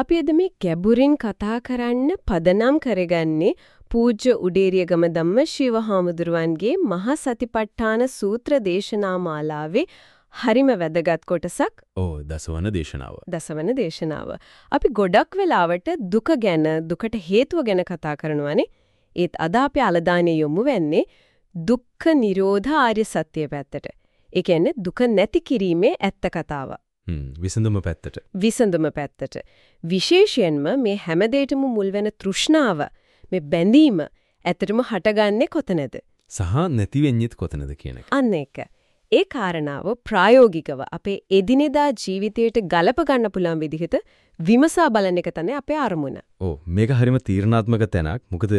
අපි අද මේ ගැඹුරින් කතා කරන්න පදනම් කරගන්නේ පූජ්‍ය උඩේරියගම ධම්ම ශිව හාමුදුරුවන්ගේ මහා සතිපට්ඨාන සූත්‍ර දේශනා මාලාවේ හරිම වැදගත් කොටසක්. ඕ දසවන දේශනාව. දසවන දේශනාව. අපි ගොඩක් වෙලාවට දුක ගැන දුකට හේතුව ගැන කතා කරනවානේ. ඒත් අද අපි අලදානේ යොමු වෙන්නේ දුක්ඛ නිරෝධ ආර්ය සත්‍ය පැත්තට. ඒ කියන්නේ දුක නැති කිරීමේ ඇත්ත කතාව. විසඳුම පැත්තට. විසඳුම පැත්තට. විශේෂයෙන්ම මේ හැමදේටම මුල් වෙන තෘෂ්ණාව මේ බැඳීම ඇත්තටම හටගන්නේ කොතනද? සහ නැති වෙන්නේත් කොතනද කියන එක. අන්න ඒක. ඒ කාරණාව ප්‍රායෝගිකව අපේ එදිනෙදා ජීවිතයට ගලප ගන්න පුළුවන් විදිහට විමසා බලන එක තමයි අපේ අරමුණ. ඔව් මේක හරිම තීරණාත්මක තැනක්. මොකද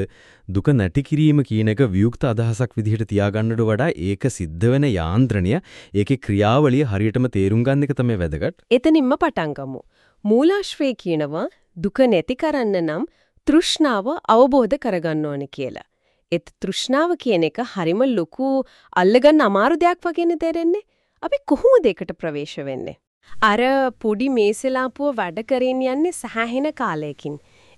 දුක නැති කිරීම කියන එක වියුක්ත අදහසක් විදිහට තියාගන්නට වඩා ඒක සිද්ධ වෙන යාන්ත්‍රණය, ඒකේ ක්‍රියාවලිය හරියටම තේරුම් ගන්න එක තමයි වැදගත්. එතනින්ම පටන් ගමු. මූලාශ්‍රේ කියනවා දුක නැති කරන්න නම් තෘෂ්ණාව අවබෝධ කරගන්න ඕනේ කියලා. ඒත් තෘෂ්ණාව කියන එක හරිම ලොකු අල්ලගන්න අමාරු දෙයක් වගේනේ තේරෙන්නේ. අපි කොහොමද ඒකට ප්‍රවේශ වෙන්නේ? අර පොඩි මේසලාපුව වැඩ කරගෙන යන්නේ සෑහෙන කාලයකින්.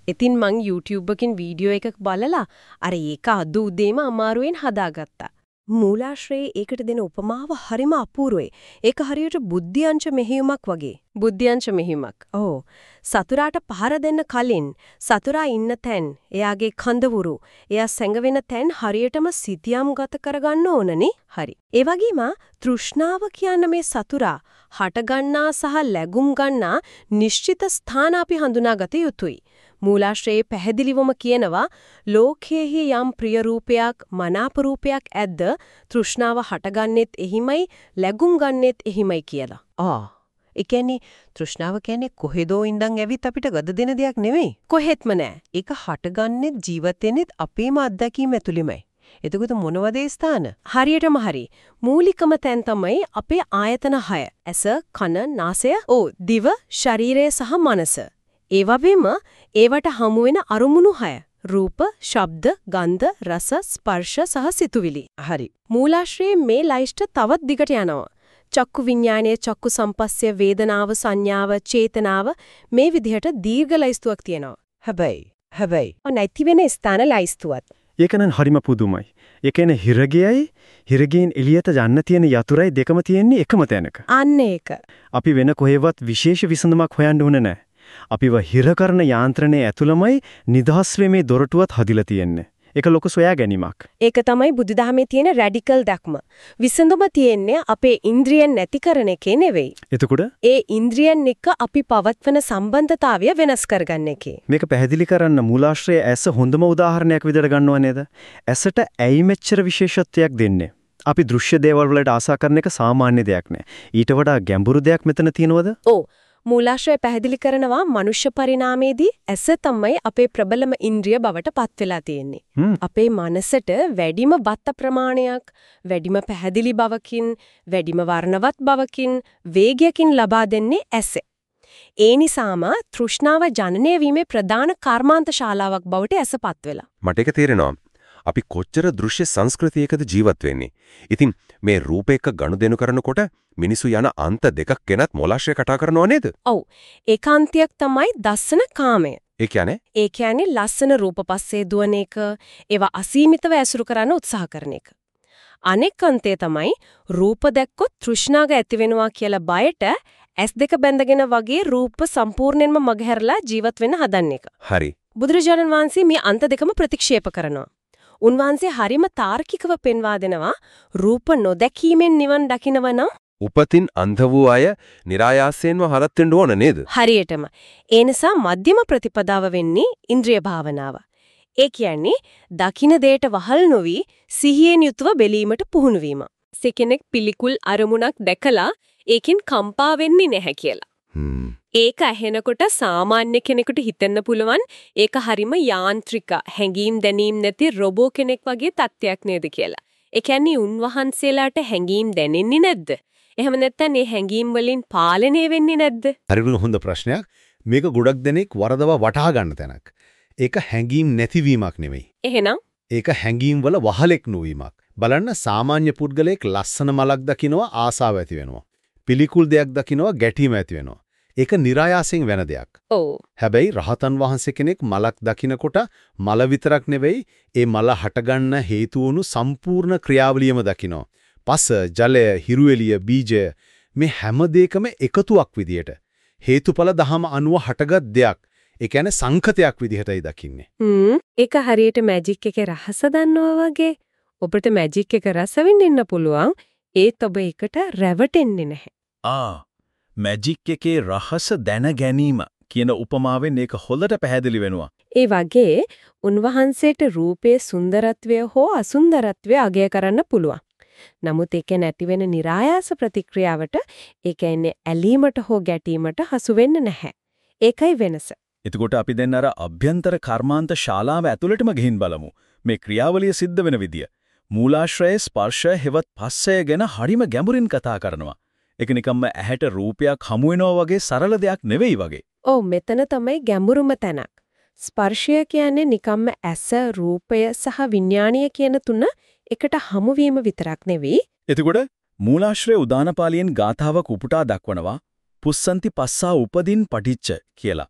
ඉතින් මං YouTube එකකින් වීඩියෝ එකක් බලලා අර ඒක අද උදේම අමාරුවෙන් හදාගත්තා. මූලාශ්‍රයේ ඒකට දෙන උපමාව හරිම අපූර්වයි. ඒක හරියට බුද්ධියංශ මෙහෙයුමක් වගේ. බුද්ධියංශ මෙහෙයුමක්. ඔව්. සතුරාට පහර දෙන්න කලින් සතුරා ඉන්න තැන්, එයාගේ කඳවුරු, එයා සැඟවෙන තැන් හරියටම සිතියම් ගත කරගන්න ඕනනේ. හරි. ඒ වගේම තෘෂ්ණාව කියන මේ සතුරා හටගන්නා සහ läගුම් ගන්නා නිශ්චිත ස්ථාන අපි හඳුනාගත යුතුයි. මූලාශ්‍රයේ පැහැදිලිවම කියනවා ලෝකයේහි යම් ප්‍රිය රූපයක් මනාප රූපයක් ඇද්ද තෘෂ්ණාව හටගන්නෙත් එහිමයි läගුම් ගන්නෙත් එහිමයි කියලා. ආ ඒ කියන්නේ තෘෂ්ණාව කියන්නේ කොහෙදෝ ඉඳන් ඇවිත් අපිට ගද දෙන දෙයක් නෙවෙයි. කොහෙත්ම නෑ. ඒක හටගන්නෙත් ජීවිතේනෙත් අපේම අත්දැකීම් ඇතුළෙමයි. එතකොට මොනවද ස්ථාන? හරියටම හරි. මූලිකම තැන් තමයි අපේ ආයතන 6. ඇස, කන, නාසය, ඕ දිව, ශරීරය සහ මනස. ඒ වගේම ඒවට හමු වෙන අරුමුණු 6. රූප, ශබ්ද, ගන්ධ, රස, ස්පර්ශ සහ සිතුවිලි. හරි. මූලාශ්‍රයේ මේ ලයිස්ට් තවත් දිගට යනවා. චක්කු විඥානයේ චක්කු සම්පස්ය වේදනාව සංඥාව චේතනාව මේ විදිහට දීර්ඝ ලයිස්තුවක් තියෙනවා. හැබැයි හැබැයි නැති වෙන ස්ථාන ලයිස්තුවක්. ඒකනම් හරිම පුදුමයි. ඒ කියන්නේ හිරගයයි හිරගෙන් එළියට යන්න තියෙන යතුරුයි දෙකම තියෙන්නේ එකම තැනක. අන්න ඒක. අපි වෙන කොහෙවත් විශේෂ විසඳුමක් හොයන්න ඕනේ නැහැ. අපිව හිර කරන යාන්ත්‍රණයේ ඇතුළමයි නිදහස් වෙමේ දොරටුවත් හදිලා තියෙන්නේ. ඒක ලොකු සොයා ගැනීමක්. ඒක තමයි බුදුදහමේ තියෙන රැඩිකල් දක්ම. විසඳුම තියෙන්නේ අපේ ඉන්ද්‍රියන් නැති කරන එකේ නෙවෙයි. එතකොට ඒ ඉන්ද්‍රියන් එක්ක අපි පවත්වන සම්බන්ධතාවය වෙනස් කරගන්න එකේ. මේක පැහැදිලි කරන්න මූලාශ්‍රය ඇස හොඳම උදාහරණයක් විදිහට ගන්නව නේද? ඇසට ඇයි මෙච්චර විශේෂත්වයක් දෙන්නේ? අපි දෘශ්‍ය දේවල් වලට ආසා කරන එක සාමාන්‍ය දෙයක් නෑ. ඊට වඩා ගැඹුරු දෙයක් මෙතන තියෙනවද? ඔව්. මූලාශ්‍රය පැහැදිලි කරනවා මනුෂ්‍ය පරිණාමයේදී ඇස තමයි අපේ ප්‍රබලම ඉන්ද්‍රිය බවට පත් වෙලා තියෙන්නේ. අපේ මනසට වැඩිම බත්ත ප්‍රමාණයක්, වැඩිම පැහැදිලි බවකින්, වැඩිම වර්ණවත් බවකින්, වේගයකින් ලබා දෙන්නේ ඇස. ඒ නිසාම තෘෂ්ණාව ජනනය වීමේ ප්‍රධාන කර්මාන්ත ශාලාවක් බවට ඇසපත් වෙලා. මට ඒක තේරෙනවා. අපි කොච්චර දෘශ්‍ය සංස්කෘතියකද ජීවත් වෙන්නේ. ඉතින් මේ රූපයක ගනුදෙනු කරනකොට මිනිසු යන අන්ත දෙකක් ගැනත් මොලාශ්‍රය කතා කරනව නේද? ඔව්. ඒකාන්තයක් තමයි දස්සන කාමය. ඒ කියන්නේ? ඒ කියන්නේ ලස්සන රූප පස්සේ දුවන එක, ඒවා අසීමිතව ඇසුරු කරන්න උත්සාහ කරන එක. අනෙක් අන්තය තමයි රූප දැක්කොත් තෘෂ්ණාව ඇති වෙනවා කියලා බයට S2 බැඳගෙන වගේ රූප සම්පූර්ණයෙන්ම මගහැරලා ජීවත් වෙන්න හදන එක. හරි. බුදුරජාණන් වහන්සේ මේ අන්ත දෙකම ප්‍රතික්ෂේප කරනවා. උන්වහන්සේ හරිම තාර්කිකව පෙන්වා දෙනවා රූප නොදැකීමෙන් නිවන් දකින්නව නම් උපතින් අන්ධ වූ අය નિરાයාසයෙන්ම හරත් වෙන්න ඕන නේද? හරියටම. ඒ නිසා මධ්‍යම ප්‍රතිපදාව වෙන්නේ ඉන්ද්‍රිය භාවනාව. ඒ කියන්නේ දකින දෙයට වහල් නොවි සිහියෙන් යුතුව බැලීමට පුහුණු වීම. කෙනෙක් පිළිකුල් අරමුණක් දැකලා ඒකෙන් කම්පා වෙන්නේ නැහැ කියලා. ඒක ඇහෙනකොට සාමාන්‍ය කෙනෙකුට හිතෙන්න පුළුවන් ඒක හරිම යාන්ත්‍රික හැඟීම් දැනීම් නැති රොබෝ කෙනෙක් වගේ තත්ත්වයක් නේද කියලා. ඒ කියන්නේ උන්වහන්සේලාට හැඟීම් දැනෙන්නේ නැද්ද? එහෙම නැත්නම් මේ හැඟීම් වලින් පාලනය වෙන්නේ නැද්ද? හරිම හොඳ ප්‍රශ්නයක්. මේක ගොඩක් දෙනෙක් වරදව වටහා ගන්න තැනක්. ඒක හැඟීම් නැතිවීමක් නෙවෙයි. එහෙනම් ඒක හැඟීම් වල වහලෙක් නොවීමක්. බලන්න සාමාන්‍ය පුද්ගලයෙක් ලස්සන මලක් දකිනවා ආසාව ඇති වෙනවා. පිළිකුල් දෙයක් දකිනවා ගැටීම ඇති වෙනවා. ඒක નિરાයාසයෙන් වෙන දෙයක්. ඔව්. හැබැයි රහතන් වහන්සේ කෙනෙක් මලක් දකිනකොට මල විතරක් නෙවෙයි ඒ මල හටගන්න හේතු වුණු සම්පූර්ණ ක්‍රියාවලියම දකිනවා. පස, ජලය, හිරුවෙලිය, බීජය මේ හැම දෙයකම එකතුවක් විදියට හේතුඵල දහම අනුව හටගත් දෙයක්. ඒ කියන්නේ සංකතයක් විදිහටයි දකින්නේ. හ්ම් ඒක හරියට මැජික් එකේ රහස දන්නවා වගේ. ඔබට මැජික් එක රස විඳින්න පුළුවන්. ඒත් ඔබ ඒකට රැවටෙන්නේ නැහැ. ආ මැජික් එකේ රහස දැන ගැනීම කියන උපමාවෙන් ඒක හොඳට පැහැදිලි වෙනවා. ඒ වගේ උන්වහන්සේට රූපයේ සුන්දරත්වය හෝ අසුන්දරත්වය අගය කරන්න පුළුවන්. නමුත් ඒක නැතිවෙන નિરાයාස ප්‍රතික්‍රියාවට ඒ කියන්නේ ඇලීමට හෝ ගැටීමට හසු වෙන්නේ නැහැ. ඒකයි වෙනස. එතකොට අපි දැන් අර අභ්‍යන්තර කර්මාන්ත ශාලාව ඇතුළටම ගිහින් බලමු. මේ ක්‍රියාවලිය සිද්ධ වෙන විදිය. මූලාශ්‍රයේ ස්පර්ශය හෙවත් පස්සය ගැන හරිම ගැඹුරින් කතා කරනවා. ඒක නිකම්ම ඇහැට රූපයක් හමු වෙනවා වගේ සරල දෙයක් නෙවෙයි වගේ. ඔව් මෙතන තමයි ගැඹුරුම තැනක්. ස්පර්ශය කියන්නේ නිකම්ම ඇස, රූපය සහ විඥාණය කියන තුන එකට හමු විතරක් නෙවෙයි. එතකොට මූලාශ්‍රයේ උදානපාලියෙන් ගාථාවක් උපුටා දක්වනවා පුස්සන්ති පස්සා උපදින් පටිච්ච කියලා.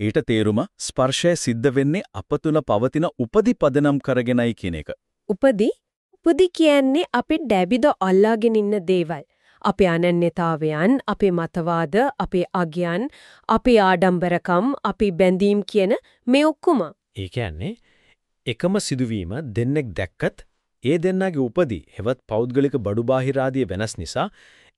ඊට තේරුම ස්පර්ශය සිද්ධ වෙන්නේ අප තුල පවතින උපදි පදනම් කරගෙනයි කියන එක. උපදි උපදි කියන්නේ අපි ඩැබිද අල්ලාගෙන ඉන්න දේවල්. අපේ අනන්‍යතාවයන්, අපේ මතවාද, අපේ අගයන්, අපේ ආඩම්බරකම්, අපේ බැඳීම් කියන මේ ඔක්කොම. ඒ කියන්නේ එකම සිදුවීම දෙන්නෙක් දැක්කත් ඒ දෙන්නාගේ උපදී හෙවත් පෞද්ගලික බඩු බාහිර ආදී වෙනස් නිසා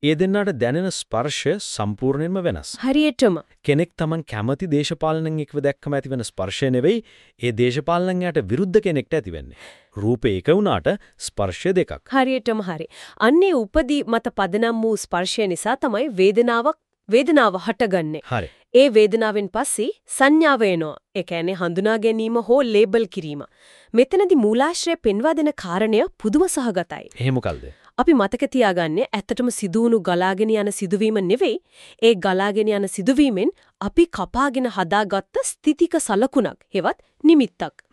ඒ දෙන්නාට දැනෙන ස්පර්ශය සම්පූර්ණයෙන්ම වෙනස්. හරියටම කෙනෙක් Taman කැමති දේශපාලනයෙන් එක්ව දැක්කම ඇතිවෙන ස්පර්ශය නෙවෙයි ඒ දේශපාලනයට විරුද්ධ කෙනෙක්ට ඇතිවෙන්නේ. රූපේ එක වුණාට ස්පර්ශය දෙකක්. හරියටම හරි. අන්නේ උපදී මත පදනම් වූ ස්පර්ශය නිසා තමයි වේදනාවක් වේදනාව හටගන්නේ. හරි. ඒ වේදනාවෙන් පස්සේ සංඥාව එනවා. ඒ කියන්නේ හඳුනා ගැනීම හෝ ලේබල් කිරීම. මෙතනදී මූලාශ්‍රය පෙන්වා දෙන කාරණය පුදුම සහගතයි. එහෙම මොකල්ද? අපි මතක තියාගන්නේ ඇත්තටම සිදුවුණු ගලාගෙන යන සිදුවීම නෙවෙයි. ඒ ගලාගෙන යන සිදුවීමෙන් අපි කපාගෙන හදාගත්ත ස්ථිතික සලකුණක් හෙවත් නිමිත්තක්.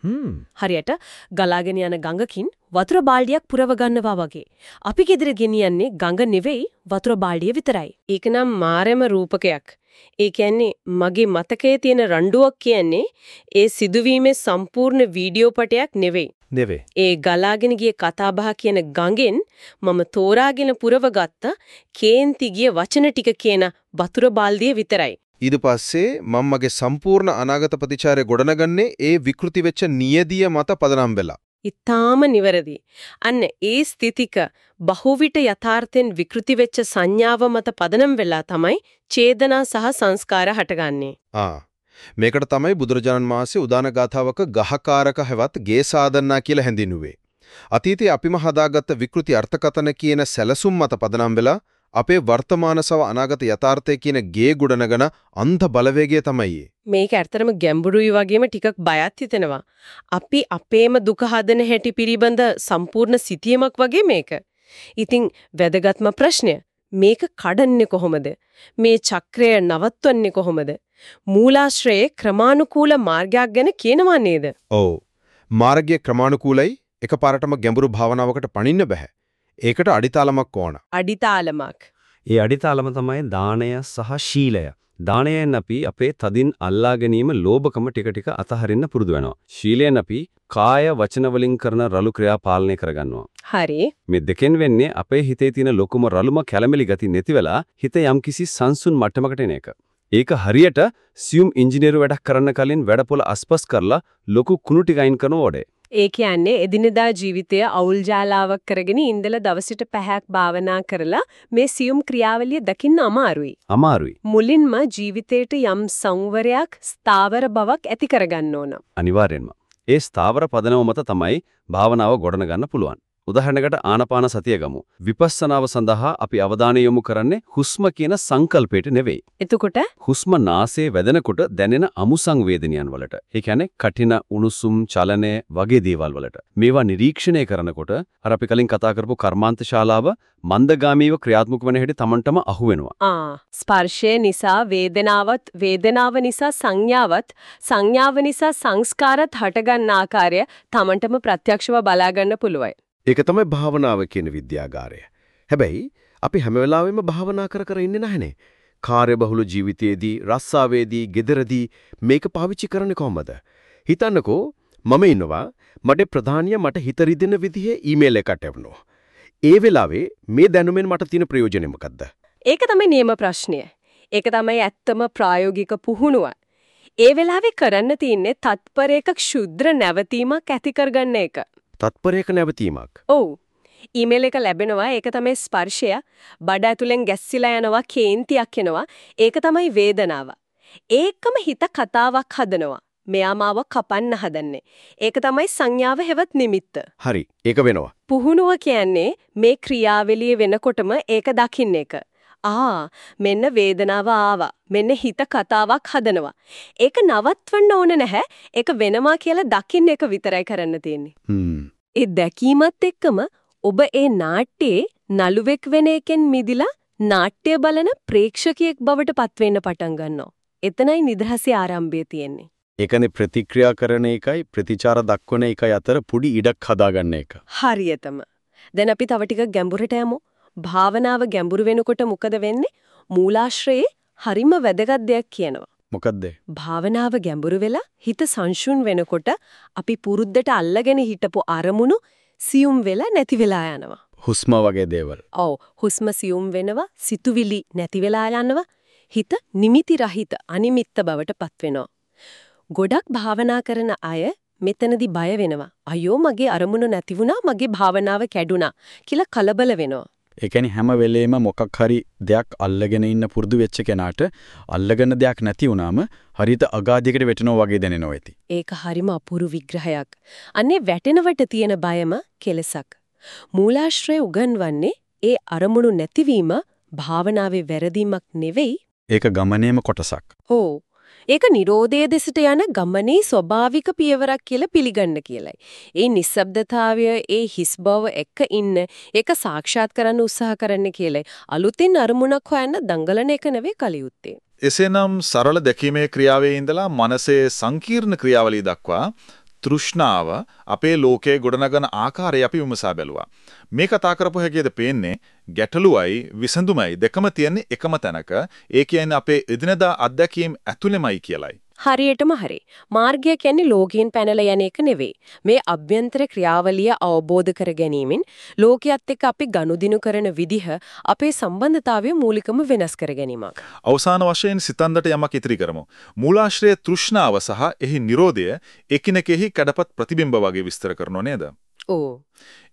හරියට ගලාගෙන යන ගඟකින් වතුර බාල්දියක් පුරව ගන්නවා වගේ. අපි ගෙදර ගෙනියන්නේ ගඟ නෙවෙයි වතුර බාල්දිය විතරයි. ඒක නම් මාරෙම රූපකයක්. ඒ කියන්නේ මගේ මතකයේ තියෙන රණ්ඩුවක් කියන්නේ ඒ සිදුවීමේ සම්පූර්ණ වීඩියෝ පටයක් නෙවෙයි නෙවේ. ඒ ගලාගෙන ගිය කතාබහ කියන ගඟෙන් මම තෝරාගෙන පුරවගත්ත කේන්ති ගිය වචන ටික කියන වතුර බාල්දිය විතරයි. ඊට පස්සේ මම මගේ සම්පූර්ණ අනාගත ප්‍රතිචාරය ගොඩනගන්නේ ඒ විකෘති වෙච්ච නියදිය මත පදනම් වෙලා. ඊටාම නිවැරදි. අන්න ඒ ස්ථිතික බහුවිට යථාර්ථෙන් විකෘති වෙච්ච සංඥාව මත පදනම් වෙලා තමයි චේතනා සහ සංස්කාර හටගන්නේ. ආ මේකට තමයි බුදුරජාණන් වහන්සේ උදාන ගාථාවක ගහකාරක හැවත් ගේ සාදන්නා කියලා හැඳින්වුවේ. අතීතයේ අපිම හදාගත්ත විකෘති අර්ථකතන කියන සැලසුම් මත පදනම් වෙලා අපේ වර්තමාන සව අනාගත යථාර්ථය කියන ගේ ගොඩනගන අන්ධ බලවේගය තමයි මේක ඇත්තටම ගැඹුරුයි වගේම ටිකක් බයත් හිතෙනවා. අපි අපේම දුක හදන හැටි පිළිබඳ සම්පූර්ණ සිතියමක් වගේ මේක. ඉතින් වැදගත්ම ප්‍රශ්නය මේක කඩන්නේ කොහොමද? මේ චක්‍රය නවත්වන්නේ කොහොමද? මූලාශ්‍රයේ ක්‍රමානුකූල මාර්ගයක් ගැන කියනවා නේද? ඔව්. මාර්ගය ක්‍රමානුකූලයි එකපාරටම ගැඹුරු භාවනාවකට පණින්න බෑ. ඒකට අඩිතාලමක් ඕන. අඩිතාලමක්. ඒ අඩිතාලම තමයි දාණය සහ ශීලය. දාණයෙන් අපි අපේ තදින් අල්ලා ගැනීම ලෝභකම ටික ටික අතහරින්න පුරුදු වෙනවා. ශීලයෙන් අපි කාය වචන වලින් කරන රළු ක්‍රියා පාලනය කරගන්නවා. හරි. මේ දෙකෙන් වෙන්නේ අපේ හිතේ තියෙන ලොකුම රළුම කැළඹිලි ගති නැති වෙලා හිත යම්කිසි සංසුන් මට්ටමකට එන එක. ඒක හරියට සියුම් ඉංජිනේරු වැඩක් කරන්න කලින් වැඩපොළ අස්පස් කරලා ලොකු කුණු ටික අයින් කරන ඕඩේ. ඒ කියන්නේ එදිනෙදා ජීවිතය අවුල් ජාලාවක් කරගෙන ඉඳලා දවසට පැයක් භාවනා කරලා මේ සියුම් ක්‍රියාවලිය දකින්න අමාරුයි. අමාරුයි. මුලින්ම ජීවිතේට යම් සංවරයක් ස්ථාවර බවක් ඇති කරගන්න ඕන. අනිවාර්යෙන්ම. ඒ ස්ථාවර පදනම මත තමයි භාවනාව ගොඩනගන්න පුළුවන්. උදාහරණයකට ආනාපාන සතිය ගමු. විපස්සනාව සඳහා අපි අවධානය යොමු කරන්නේ හුස්ම කියන සංකල්පයට නෙවෙයි. එතකොට හුස්ම නාසයේ වැදෙනකොට දැනෙන අමු සංවේදනයන් වලට. ඒ කියන්නේ කටින උණුසුම් චලනය වගේ දේවල් වලට. මේවා නිරීක්ෂණය කරනකොට අර අපි කලින් කතා කරපු කර්මාන්ත ශාලාව මන්දගාමීව ක්‍රියාත්මක වෙන හැටි Tamanටම අහු වෙනවා. ආ ස්පර්ශය නිසා වේදනාවත් වේදනාව නිසා සංඥාවත් සංඥාව නිසා සංස්කාරත් හටගන්න ආකාරය Tamanටම ප්‍රත්‍යක්ෂව බලා ගන්න පුළුවන්. ඒක තමයි භාවනාව කියන විද්‍යාගාරය. හැබැයි අපි හැම වෙලාවෙම භාවනා කර කර ඉන්නේ නැහනේ. කාර්යබහුල ජීවිතයේදී, රස්සාවේදී, ගෙදරදී මේක පාවිච්චි කරන්නේ කොහමද? හිතන්නකෝ මම ඉන්නවා මට ප්‍රධානිය මට හිත රිදෙන විදිහේ ඊමේල් එකක් එවනවා. ඒ වෙලාවේ මේ දැනුමෙන් මට තියෙන ප්‍රයෝජනෙ මොකද්ද? ඒක තමයි නියම ප්‍රශ්නය. ඒක තමයි ඇත්තම ප්‍රායෝගික පුහුණුව. ඒ වෙලාවේ කරන්න තියෙන්නේ තත්පරයක ක්ෂුද්‍ර නැවතීමක් ඇති කරගන්න එක. තත්පරයක නැවතීමක්. ඔව්. ඊමේල් එක ලැබෙනවා ඒක තමයි ස්පර්ශය. බඩ ඇතුලෙන් ගැස්සිලා යනවා කේන්තියක් එනවා. ඒක තමයි වේදනාව. ඒකම හිත කතාවක් හදනවා. මෙයා මාව කපන්න හදන්නේ. ඒක තමයි සංඥාව හෙවත් නිමිත්ත. හරි. ඒක වෙනවා. පුහුණුව කියන්නේ මේ ක්‍රියාවලිය වෙනකොටම ඒක දකින්න එක. ආ මෙන්න වේදනාව ආවා. මෙන්න හිත කතාවක් හදනවා. ඒක නවත්වන්න ඕන නැහැ. ඒක වෙනවා කියලා දකින්න එක විතරයි කරන්න තියෙන්නේ. ඒ දැකීමත් එක්කම ඔබ ඒ නාට්‍යයේ නළුවෙක් වෙන එකෙන් මිදිලා නාට්‍ය බලන ප්‍රේක්ෂකයෙක් බවට පත්වෙන්න පටන් ගන්නවා. එතනයි නිදහසේ ආරම්භය තියෙන්නේ. ඒකනේ ප්‍රතික්‍රියා කරන එකයි ප්‍රතිචාර දක්වන එකයි අතර පුඩි ඉඩක් හදාගන්න එක. හරියටම. දැන් අපි තව ටිකක් ගැඹුරට යමු. භාවනාව ගැඹුරු වෙනකොට මොකද වෙන්නේ? මූලාශ්‍රයේ හරිම වැදගත් දෙයක් කියනවා. මොකද්ද? භාවනාව ගැඹුරු වෙලා හිත සංසුන් වෙනකොට අපි පුරුද්දට අල්ලගෙන හිටපු අරමුණු සියුම් වෙලා නැති වෙලා යනවා. හුස්ම වගේ දේවල්. ඔව් හුස්ම සියුම් වෙනවා සිතුවිලි නැති වෙලා යනවා හිත නිමිති රහිත අනිමිත්ත බවට පත් වෙනවා ගොඩක් භාවනා කරන අය මෙතනදී බය වෙනවා අයියෝ මගේ අරමුණ නැති වුණා මගේ භාවනාව කැඩුනා කියලා කලබල වෙනවා ඒ කියන්නේ හැම වෙලේම මොකක් හරි දෙයක් අල්ලගෙන ඉන්න පුරුදු වෙච්ච කෙනාට අල්ලගෙන දෙයක් නැති වුනාම හරියට අගාධයකට වැටෙනවා වගේ දැනෙනවා ඇති. ඒක හරිම අපූර්ව විග්‍රහයක්. අන්නේ වැටෙනවට තියෙන බයම කෙලසක්. මූලාශ්‍රය උගන්වන්නේ ඒ අරමුණු නැතිවීම භාවනාවේ වැරදීමක් නෙවෙයි. ඒක ගමනේම කොටසක්. ඕ ඒක Nirodhe දෙසට යන ගමනේ ස්වභාවික පියවරක් කියලා පිළිගන්න කියලයි. ඒ නිස්සබ්දතාවය ඒ හිස් බව එක්ක ඉන්න ඒක සාක්ෂාත් කරන්න උත්සාහ කරන්න කියලයි. අලුතින් අරමුණක් හොයන්න දඟලන එක නෙවෙයි කලියුත්තේ. එසේනම් සරල දැකීමේ ක්‍රියාවේ ඉඳලා මනසේ සංකීර්ණ ක්‍රියාවලිය දක්වා තෘෂ්ණාව අපේ ලෝකයේ ගොඩනගන ආකාරය අපි විමසා බැලුවා. මේ කතා කරපු හැටියට පේන්නේ ගැටලුවයි විසඳුමයි දෙකම තියෙන්නේ එකම තැනක. ඒ කියන්නේ අපේ එදිනදා අත්දැකීම් ඇතුළෙමයි කියලයි. හරියටම හරි. මාර්ගය කියන්නේ ලෝකයෙන් පැනලා යන එක නෙවෙයි. මේ අභ්‍යන්තර ක්‍රියාවලිය අවබෝධ කර ගැනීමෙන් ලෝකයේත් එක්ක අපි ගනුදෙනු කරන විදිහ අපේ සම්බන්ධතාවය මූලිකම වෙනස් කර ගැනීමක්. අවසාන වශයෙන් සිතන්දට යමක් ඉතිරි කරමු. මූලාශ්‍රයේ තෘෂ්ණාව සහ එහි Nirodhaය එකිනෙකෙහි කඩපත් ප්‍රතිබිම්බ වගේ විස්තර කරනව නේද? ඕ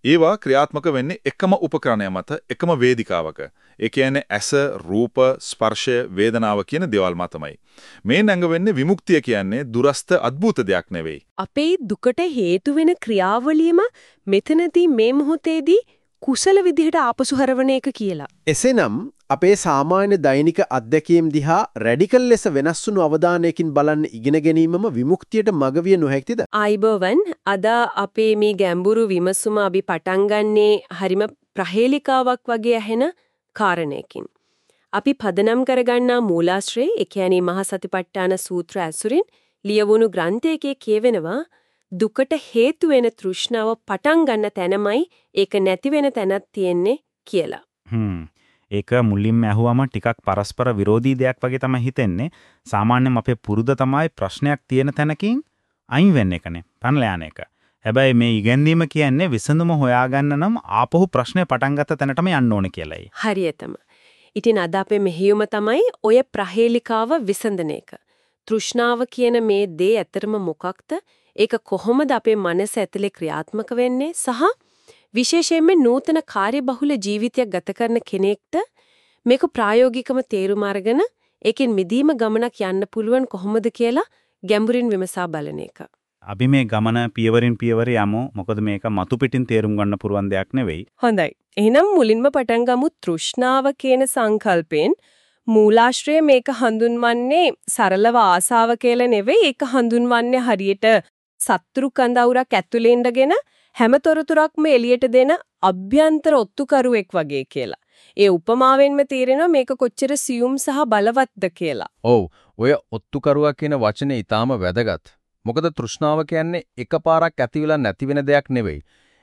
ඒවා ක්‍රියාත්මක වෙන්නේ එකම උපකරණය මත එකම වේදිකාවක. ඒ කියන්නේ ඇස, රූප, ස්පර්ශය, වේදනාව කියන දේවල් මතමයි. මේ නැඟ වෙන්නේ විමුක්තිය කියන්නේ දුරස්ත අద్భుත දෙයක් නෙවෙයි. අපේ දුකට හේතු වෙන ක්‍රියාවලියම මෙතනදී මේ මොහොතේදී කුසල විදිහට ආපසු හරවන එක කියලා. එසේනම් අපේ සාමාන්‍ය දෛනික අත්දැකීම් දිහා රැඩිකල් ලෙස වෙනස් වුණු අවධානයකින් බලන්න ඉගෙන ගැනීමම විමුක්තියට මඟ විය නොහැකිද? ආයිබෝවන් අද අපේ මේ ගැඹුරු විමසුම අපි පටන් ගන්නේ හරිම ප්‍රහේලිකාවක් වගේ ඇහෙන කාරණයකින්. අපි පදනම් කරගන්නා මූලාශ්‍රයේ ඒ කියන්නේ මහා සතිපට්ඨාන සූත්‍ර ඇසුරින් ලියවුණු ග්‍රන්ථයකේ කියවෙනවා දුකට හේතු වෙන තෘෂ්ණාව පටන් ගන්න තැනමයි ඒක නැති වෙන තැනක් තියෙන්නේ කියලා. හ්ම්. ඒක මුලින්ම ඇහුවම ටිකක් පරස්පර විරෝධී දෙයක් වගේ තමයි හිතෙන්නේ. සාමාන්‍යයෙන් අපේ පුරුද තමයි ප්‍රශ්නයක් තියෙන තැනකින් අයින් වෙන්න එකනේ. පනලා යන එක. හැබැයි මේ ඉගැන්වීම කියන්නේ විසඳුම හොයාගන්න නම් ආපහු ප්‍රශ්නය පටන් ගත්ත තැනටම යන්න ඕනේ කියලායි. හරියටම. ඉතින් අද අපේ මෙහෙයුම තමයි ඔය ප්‍රහේලිකාව විසඳන එක. තෘෂ්ණාව කියන මේ දේ ඇතරම මොකක්ද? ඒක කොහොමද අපේ මනස ඇතුලේ ක්‍රියාත්මක වෙන්නේ සහ විශේෂයෙන්ම නූතන කාර්යබහුල ජීවිතයක් ගත කරන කෙනෙක්ට මේක ප්‍රායෝගිකව තේරුම් අරගෙන ඒකෙන් මිදීම ගමනක් යන්න පුළුවන් කොහොමද කියලා ගැඹුරින් විමසා බලන එක. අපි මේ ගමන පියවරින් පියවර යමු. මොකද මේක මතු පිටින් තේරුම් ගන්න පුරුවන් දෙයක් නෙවෙයි. හොඳයි. එහෙනම් මුලින්ම පටන් ගමු තෘෂ්ණාව කියන සංකල්පයෙන් මූලාශ්‍රය මේක හඳුන්වන්නේ සරලව ආසාව කියලා නෙවෙයි ඒක හඳුන්වන්නේ හරියට සත්‍රු කඳවුරක් ඇතුලේ ඉඳගෙන හැමතොරතුරක්ම එළියට දෙන අභ්‍යන්තර ඔත්තුකරුවෙක් වගේ කියලා. ඒ උපමාවෙන්ම තේරෙනවා මේක කොච්චර සියුම් සහ බලවත්ද කියලා. ඔව් ඔය ඔත්තුකරුවා කියන වචනේ ඊටාම වැදගත්. මොකද තෘෂ්ණාව කියන්නේ එකපාරක් ඇතිවිලා නැති වෙන දෙයක් නෙවෙයි.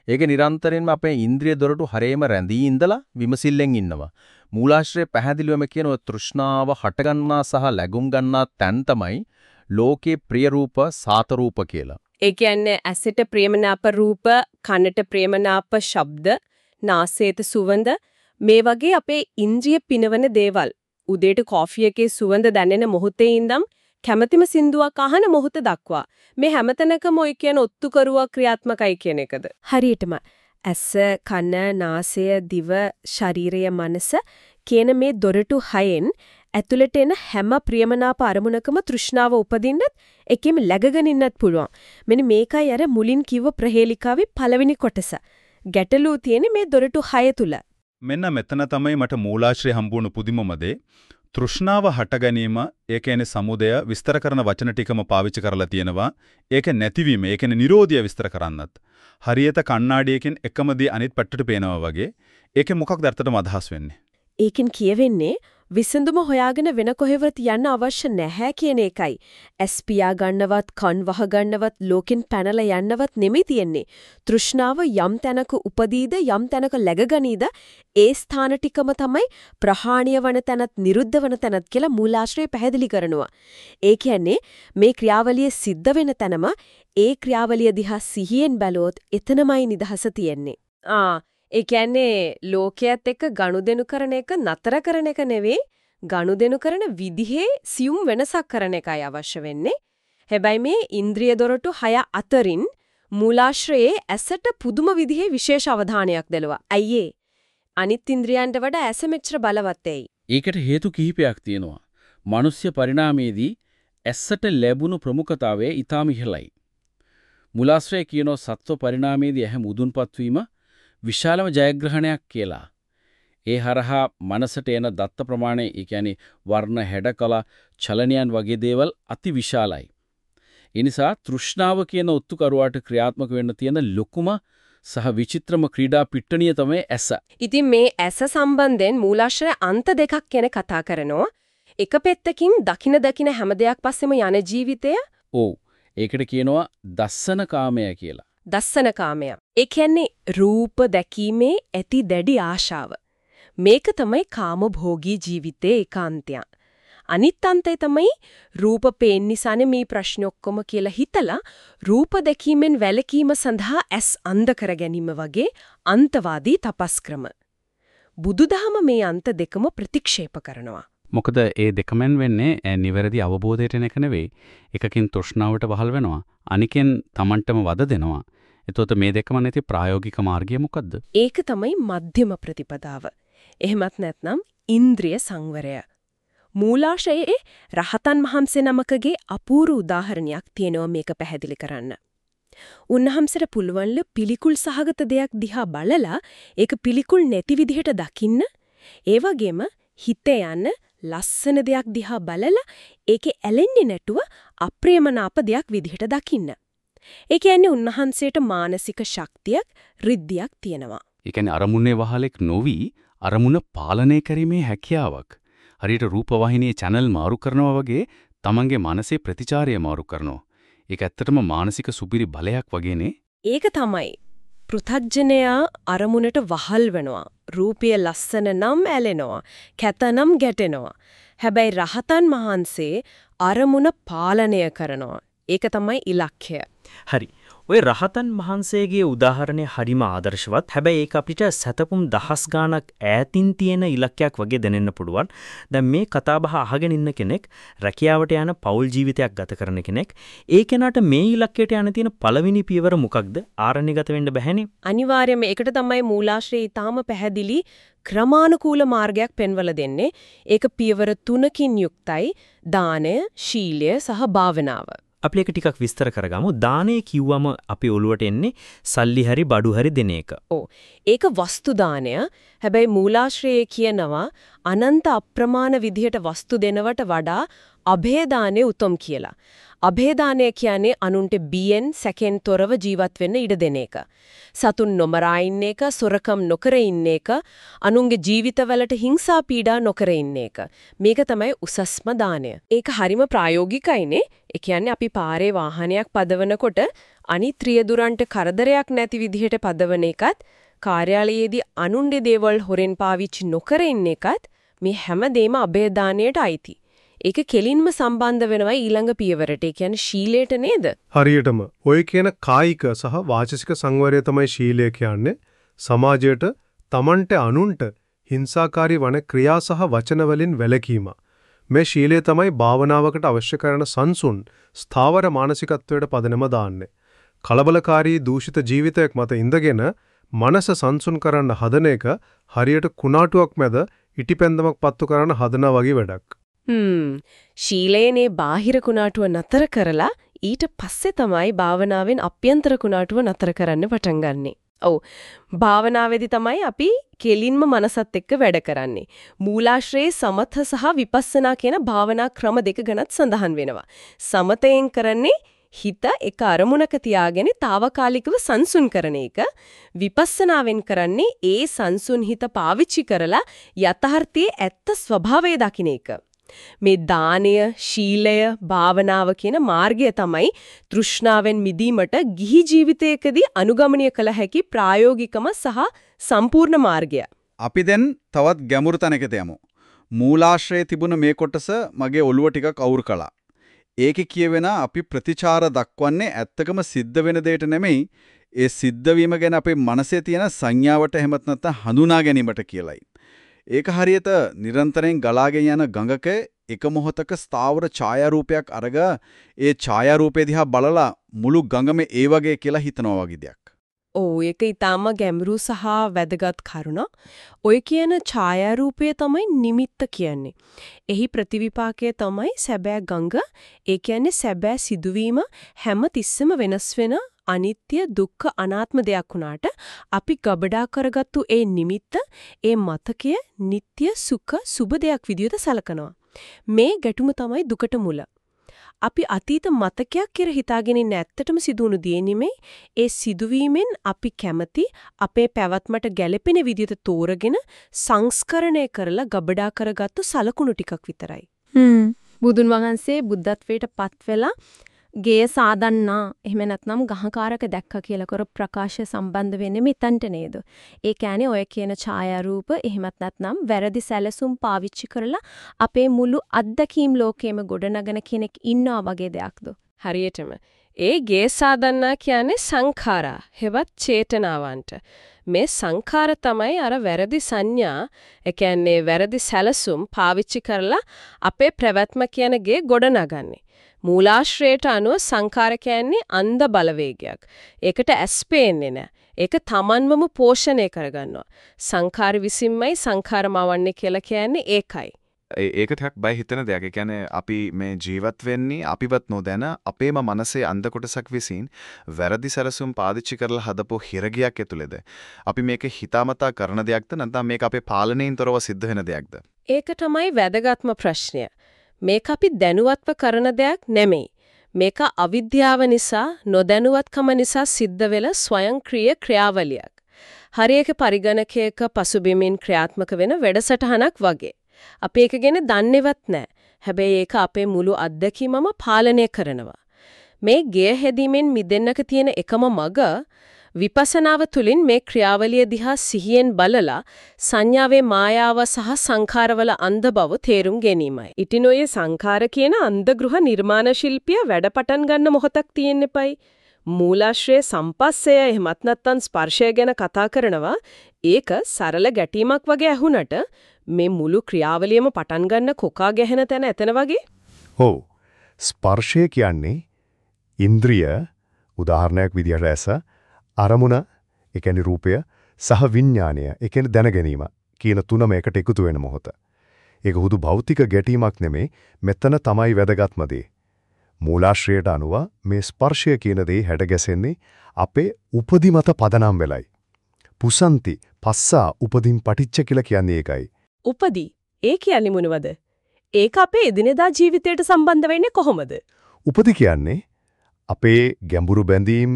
ඒක නිරන්තරයෙන්ම අපේ ඉන්ද්‍රිය දොරටු හරේම රැඳී ඉඳලා විමසිල්ලෙන් ඉන්නවා. මූලාශ්‍රය පැහැදිලිවම කියනවා තෘෂ්ණාව හටගන්නා සහ läගුම් ගන්නා තැන් තමයි ලෝකේ ප්‍රිය රූප සාත රූප කියලා. ඒ කියන්නේ ඇසට ප්‍රේමනාප රූප, කනට ප්‍රේමනාප ශබ්ද, නාසයට සුවඳ මේ වගේ අපේ ඉන්ද්‍රිය පිනවන දේවල්. උදේට කෝෆි එකේ සුවඳ දැනෙන මොහොතේ ඉඳන් කැමැතිම සින්දුවක් අහන මොහොත දක්වා. මේ හැමතැනකම ඔය කියන ඔත්තුකරුවා ක්‍රියාත්මකයි කියන එකද? හරියටම. ඇස කන නාසය දිව ශරීරය මනස කියන මේ දොරටු හයෙන් ඇතුළට එන හැම ප්‍රියමනාප අරමුණකම තෘෂ්ණාව උපදින්නත් එකෙම läගගෙන ඉන්නත් පුළුවන්. මෙන්න මේකයි අර මුලින් කිව්ව ප්‍රහේලිකාවේ පළවෙනි කොටස. ගැටලුව තියෙන්නේ මේ දොරටු හය තුල. මෙන්න මෙතන තමයි මට මූලාශ්‍රය හම්බුණු පුදුමම දේ. තෘෂ්ණාව හට ගැනීම ඒ කියන්නේ සමුදය විස්තර කරන වචන ටිකම පාවිච්චි කරලා තියෙනවා. ඒක නැතිවීම, ඒ කියන්නේ Nirodhiya විස්තර කරන්නත්. හරියට කණ්ණාඩියකින් එකම දේ අනිත් පැත්තට පේනවා වගේ. ඒකේ මොකක්ද අර්ථටම අදහස් වෙන්නේ? ඒකෙන් කියවෙන්නේ විසඳුම හොයාගෙන වෙන කොහෙවත් යන්න අවශ්‍ය නැහැ කියන එකයි. ඇස් පියා ගන්නවත්, කන් වහ ගන්නවත්, ලෝකෙන් පැනලා යන්නවත් නෙමෙයි තියෙන්නේ. තෘෂ්ණාව යම් තැනක උපදීද යම් තැනක läගගනීද ඒ ස්ථාන ටිකම තමයි ප්‍රහාණීය වන තැනත් නිරුද්ධ වන තැනත් කියලා මූලාශ්‍රය පැහැදිලි කරනවා. ඒ කියන්නේ මේ ක්‍රියාවලිය සිද්ධ වෙන තැනම ඒ ක්‍රියාවලිය දිහා සිහියෙන් බැලුවොත් එතනමයි නිදහස තියෙන්නේ. ආ ඒ කියන්නේ ලෝකයේත් එක්ක ගනුදෙනු කරන එක නතර කරන එක නෙවෙයි ගනුදෙනු කරන විදිහේ සියුම් වෙනසක් කරන එකයි අවශ්‍ය වෙන්නේ. හැබැයි මේ ඉන්ද්‍රිය දොරටු 6 අතරින් මූලාශ්‍රයේ ඇසට පුදුම විදිහේ විශේෂ අවධානයක් දෙලුවා. අයියේ අනිත් ඉන්ද්‍රියන්ට වඩා ඇස මෙච්චර බලවත් ඇයි? ඒකට හේතු කිහිපයක් තියෙනවා. මිනිස්ය පරිණාමයේදී ඇස්සට ලැබුණු ප්‍රමුඛතාවය ඊටාම ඉහළයි. මුලාශ්‍රය කියනෝ සත්ව පරිණාමයේදී ඇහැ මුදුන්පත් වීම විශාලම ජයග්‍රහණයක් කියලා. ඒ හරහා මනසට එන දත්ත ප්‍රමාණය, ඒ කියන්නේ වර්ණ, හැඩකල, චලනයන් වගේ දේවල් අති විශාලයි. ඒ නිසා තෘෂ්ණාව කියන ඔත්තුකරුවාට ක්‍රියාත්මක වෙන්න තියෙන ලොකුම සහ විචිත්‍රම ක්‍රීඩා පිට්ටනිය තමයි ඇස. ඉතින් මේ ඇස සම්බන්ධයෙන් මූලාශ්‍රය අන්ත දෙකක් ගැන කතා කරනවා. එක පැත්තකින් දකින දකින හැම දෙයක් පස්සෙම යන ජීවිතය ඔව්. ඒකට කියනවා දස්සන කාමය කියලා. දස්සන කාමය. ඒ කියන්නේ රූප දැකීමේ ඇති දැඩි ආශාව. මේක තමයි කාමභෝගී ජීවිතයේ ඒකාන්තය. අනිත් අන්තය තමයි රූප පේන්න නිසානේ මේ ප්‍රශ්න ඔක්කොම කියලා හිතලා රූප දැකීමෙන් වැළකීම සඳහා ඇස් අන්ධ කර ගැනීම වගේ අන්තවාදී තපස් ක්‍රම. බුදුදහම මේ අන්ත දෙකම ප්‍රතික්ෂේප කරනවා. මොකද ඒ දෙකමෙන් වෙන්නේ නිවැරදි අවබෝධයට එන එක නෙවෙයි. එකකින් තෘෂ්ණාවට වහල් වෙනවා. අනිකෙන් Tamanටම වද දෙනවා. එතකොට මේ දෙකම නැති ප්‍රායෝගික මාර්ගය මොකද්ද? ඒක තමයි මධ්‍යම ප්‍රතිපදාව. එහෙමත් නැත්නම් ඉන්ද්‍රිය සංවරය. මූලාශයේ රහතන් වහන්සේ නමකගේ අපූර්ව උදාහරණයක් තියෙනවා මේක පැහැදිලි කරන්න. උන්වහන්සේට පුළුවන්ල පිළිකුල් සහගත දෙයක් දිහා බලලා ඒක පිළිකුල් නැති විදිහට දකින්න ඒ වගේම හිතේ යන ලස්සන දෙයක් දිහා බලලා ඒකේ ඇලෙන්නේ නැතුව අප්‍රේමනාප දෙයක් විදිහට දකින්න. ඒ කියන්නේ උන්වහන්සේට මානසික ශක්තියක්, රිද්දියක් තියෙනවා. ඒ කියන්නේ අරමුණේ වහලෙක් නොවි අරමුණ පාලනය කිරීමේ හැකියාවක්. හරියට රූපවාහිනියේ channel මාරු කරනවා වගේ තමන්ගේ මනසේ ප්‍රතිචාරය මාරු කරනවා. ඒක ඇත්තටම මානසික සුපිරි බලයක් වගේනේ. ඒක තමයි. පෘථග්ජනයා අරමුණට වහල් වෙනවා. රූපය ලස්සන නම් ඇලෙනවා. කැත නම් ගැටෙනවා. හැබැයි රහතන් වහන්සේ අරමුණ පාලනය කරනවා. ඒක තමයි ඉලක්කය. හරි. ඔය රහතන් වහන්සේගේ උදාහරණය හරිම ආදර්ශවත්. හැබැයි ඒක අපිට සතපුම් දහස් ගාණක් ඈතින් තියෙන ඉලක්කයක් වගේ දැනෙන්න පුළුවන්. දැන් මේ කතාබහ අහගෙන ඉන්න කෙනෙක් රැකියාවට යන පෞල් ජීවිතයක් ගත කරන කෙනෙක් ඒ කෙනාට මේ ඉලක්කයට යන තියෙන පළවෙනි පියවර මොකක්ද? ආරණ්‍යගත වෙන්න බැහැනේ. අනිවාර්යයෙන්ම ඒකට තමයි මූලාශ්‍රයේ ඊටාම පැහැදිලි ක්‍රමානුකූල මාර්ගයක් පෙන්වලා දෙන්නේ. ඒක පියවර තුනකින් යුක්තයි. දානය, ශීලය සහ භාවනාව. අපි ඒක ටිකක් විස්තර කරගමු. දානේ කිව්වම අපි ඔළුවට එන්නේ සල්ලි හරි බඩු හරි දෙන එක. ඔව්. ඒක වස්තු දානය. හැබැයි මූලාශ්‍රයේ කියනවා අනන්ත අප්‍රමාණ විදිහට වස්තු දෙනවට වඩා අභේදානේ උතුම් කියලා. අභේදානය කියන්නේ අනුන්ට බියෙන් සැකෙන් තොරව ජීවත් වෙන්න ඉඩ දෙන එක. සතුන් නොමරා ඉන්න එක, සොරකම් නොකර ඉන්න එක, අනුන්ගේ ජීවිතවලට හිංසා පීඩා නොකර ඉන්න එක. මේක තමයි උසස්ම දානය. ඒක හරිම ප්‍රායෝගිකයිනේ. ඒ කියන්නේ අපි පාරේ වාහනයක් පදවනකොට අනිත් රියදුරන්ට කරදරයක් නැති විදිහට පදවන එකත් කාර්යාලයේදී අනුන්ගේ දේවල් හොරෙන් පාවිච්චි නොකර ඉන්න එකත් මේ හැම දෙයක්ම අභේදානයට අයිති. ඒක කෙලින්ම සම්බන්ධ වෙනවා ඊළඟ පියවරට. ඒ කියන්නේ ශීලයට නේද? හරියටම ඔය කියන කායික සහ වාචසික සංවරය තමයි ශීලය කියන්නේ. සමාජයට Tamante අනුන්ට හිංසාකාරී වන ක්‍රියා සහ වචන වලින් වැළකීම. මේ ශීලය තමයි භාවනාවකට අවශ්‍ය කරන සංසුන් ස්ථාවර මානසිකත්වයට පදනම දාන්නේ. කලබලකාරී දූෂිත ජීවිතයක් මත ඉඳගෙන මනස සංසුන් කරන්න හදන එක හරියට කුණාටුවක් මැද ඉටිපැන්දමක් පත්තු කරන්න හදනා වගේ වැඩක්. හ්ම් ශීලයනේ බාහිර කුණාටුව නතර කරලා ඊට පස්සේ තමයි භාවනාවෙන් අභ්‍යන්තර කුණාටුව නතර කරන්න පටන් ගන්නෙ. ඔව් භාවනාවේදී තමයි අපි කෙලින්ම මනසත් එක්ක වැඩ කරන්නේ. මූලාශ්‍රයේ සමථ සහ විපස්සනා කියන භාවනා ක්‍රම දෙක ගැනත් සඳහන් වෙනවා. සමතයෙන් කරන්නේ හිත එක අරමුණක තියාගෙන తాවකාලිකව සංසුන් කරන එක විපස්සනාවෙන් කරන්නේ ඒ සංසුන් හිත පාවිච්චි කරලා යථාර්ථයේ ඇත්ත ස්වභාවය දකින්න එක. මේ දානය, ශීලය, භාවනාව කියන මාර්ගය තමයි තෘෂ්ණාවෙන් මිදීමට ගිහි ජීවිතයකදී අනුගමනය කළ හැකි ප්‍රායෝගිකම සහ සම්පූර්ණ මාර්ගය. අපි දැන් තවත් ගැඹුරු තැනකට යමු. මූලාශ්‍රයේ තිබුණ මේ කොටස මගේ ඔළුව ටිකක් අවුල් කළා. ඒකේ කියවෙන අපි ප්‍රතිචාර දක්වන්නේ ඇත්තකම සිද්ධ වෙන දෙයට නෙමෙයි ඒ සිද්ධ වීම ගැන අපේ මනසේ තියෙන සංඥාවට එහෙමත් නැත්නම් හඳුනා ගැනීමට කියලයි. ඒක හරියට නිරන්තරයෙන් ගලාගෙන යන ගඟක එක මොහොතක ස්ථාවර ඡායාරූපයක් අරග ඒ ඡායාරූපය දිහා බලලා මුළු ගඟම ඒ වගේ කියලා හිතනවා වගේ දෙයක්. ඔව් ඒක ඊටාම ගැඹුරු සහ වැදගත් කරුණ. ඔය කියන ඡායාරූපය තමයි නිමිත්ත කියන්නේ. එහි ප්‍රතිවිපාකය තමයි සැබෑ ගඟ. ඒ කියන්නේ සැබෑ සිදුවීම හැම තිස්සෙම වෙනස් වෙන අනිත්‍ය දුක්ඛ අනාත්ම දෙයක් වුණාට අපි ගබඩා කරගත්තු ඒ නිමිත්ත ඒ මතකය නিত্য සුඛ සුබ දෙයක් විදිහට සලකනවා. මේ ගැටුම තමයි දුකට මුල. අපි අතීත මතකයක් කියලා හිතාගෙන ඉන්න ඇත්තටම සිදුණු දේ නෙමෙයි ඒ සිදුවීමෙන් අපි කැමති අපේ පැවැත්මට ගැළපෙන විදිහට තෝරගෙන සංස්කරණය කරලා ගබඩා කරගත්තු සලකුණු ටිකක් විතරයි. හ්ම් බුදුන් වහන්සේ බුද්ධත්වයට පත් වෙලා ගේ සාදන්නා එහෙම නැත්නම් ගහකාරක දැක්ක කියලා කර ප්‍රකාශය සම්බන්ධ වෙන්නේ මෙතනට නේද? ඒ කියන්නේ ඔය කියන ඡායාරූප එහෙමත් නැත්නම් වැරදි සැලසුම් පාවිච්චි කරලා අපේ මුළු අත්දැකීම් ලෝකෙම ගොඩනගන කෙනෙක් ඉන්නවා වගේ දෙයක්ද? හරියටම. ඒ ගේ සාදන්නා කියන්නේ සංඛාරා, හෙවත් චේතනාවන්ට. මේ සංඛාර තමයි අර වැරදි සංඥා, ඒ කියන්නේ වැරදි සැලසුම් පාවිච්චි කරලා අපේ ප්‍රවැත්ම කියන ගේ ගොඩනගන්නේ. මූලාශ්‍රයට අනුව සංඛාර කියන්නේ අන්ධ බලවේගයක්. ඒකට ඇස් පේන්නේ නැහැ. ඒක තමන්වම පෝෂණය කරගන්නවා. සංඛාර විසින්මයි සංඛාරමවන්නේ කියලා කියන්නේ ඒකයි. ඒක ටිකක් බය හිතෙන දෙයක්. ඒ කියන්නේ අපි මේ ජීවත් වෙන්නේ අපිවත් නොදැන අපේම මනසේ අන්ධ කොටසක් විසින් වැරදි සැලසුම් පාදිච්චි කරලා හදපු හිරගියක් ඇතුළේද. අපි මේක හිතාමතා කරන දෙයක්ද නැත්නම් මේක අපේ පාලනයෙන් තොරව සිද්ධ වෙන දෙයක්ද? ඒක තමයි වැදගත්ම ප්‍රශ්නය. මේක අපි දැනුවත්ව කරන දෙයක් නෙමෙයි. මේක අවිද්‍යාව නිසා නොදැනුවත්කම නිසා සිද්ධ වෙල ස්වයංක්‍රීය ක්‍රියාවලියක්. හරියක පරිගණකයක පසුබිමින් ක්‍රියාත්මක වෙන වැඩසටහනක් වගේ. අපි ඒක ගැන දන්නේවත් නැහැ. හැබැයි ඒක අපේ මුළු අත්දැකීමම පාලනය කරනවා. මේ ගෙය හැදීමෙන් මිදෙන්නක තියෙන එකම මඟ විපස්සනාව තුළින් මේ ක්‍රියාවලිය දිහා සිහියෙන් බලලා සංඥාවේ මායාව සහ සංඛාරවල අන්ධ බව තේරුම් ගැනීමයි. ඉතින් ඔය සංඛාර කියන අන්ධගෘහ නිර්මාණ ශිල්පිය වැඩ පටන් ගන්න මොහොතක් තියෙන්න එපයි. මූලාශ්‍රයේ සම්පස්සය එහෙමත් නැත්නම් ස්පර්ශය ගැන කතා කරනවා. ඒක සරල ගැටීමක් වගේ ඇහුණට මේ මුළු ක්‍රියාවලියම පටන් ගන්න කොකා ගැහෙන තැන එතන වගේ. ඔව්. ස්පර්ශය කියන්නේ ඉන්ද්‍රිය උදාහරණයක් විදිහට ඇස අරමුණ, ඒ කියන්නේ රූපය සහ විඥාණය, ඒ කියන්නේ දැනගැනීම කියන තුනම එකට එකතු වෙන මොහොත. ඒක හුදු භෞතික ගැටීමක් නෙමේ, මෙතන තමයි වැදගත්ම දේ. මූලාශ්‍රයට අනුව මේ ස්පර්ශය කියන දේ හැඩගැසෙන්නේ අපේ උපදි මත පදනම් වෙලයි. පුසන්ති පස්සා උපදින් පටිච්ච කියලා කියන්නේ ඒකයි. උපදි ඒ කියන්නේ මොනවද? ඒක අපේ එදිනෙදා ජීවිතයට සම්බන්ධ වෙන්නේ කොහොමද? උපති කියන්නේ අපේ ගැඹුරු බැඳීම්,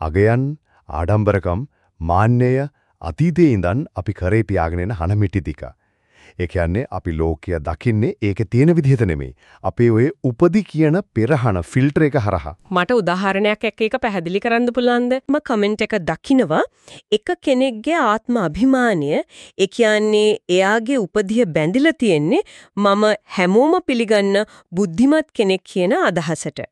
අගයන්, ආඩම්බරකම්, මාන්නය අතීතයේ ඉඳන් අපි කරේ පියාගෙන එන හනමිටි ටික. ඒ කියන්නේ අපි ලෝකය දකින්නේ ඒකේ තියෙන විදිහට නෙමෙයි. අපේ ඔය උපදි කියන පෙරහන ෆිල්ටර් එක හරහා. මට උදාහරණයක් එක්ක ඒක පැහැදිලි කරන්න පුළුවන්ද? මම කමෙන්ට් එක දකිනවා එක කෙනෙක්ගේ ආත්ම අභිමානය ඒ කියන්නේ එයාගේ උපදිය බැඳිලා තියෙන්නේ මම හැමෝම පිළිගන්න බුද්ධිමත් කෙනෙක් කියන අදහසට.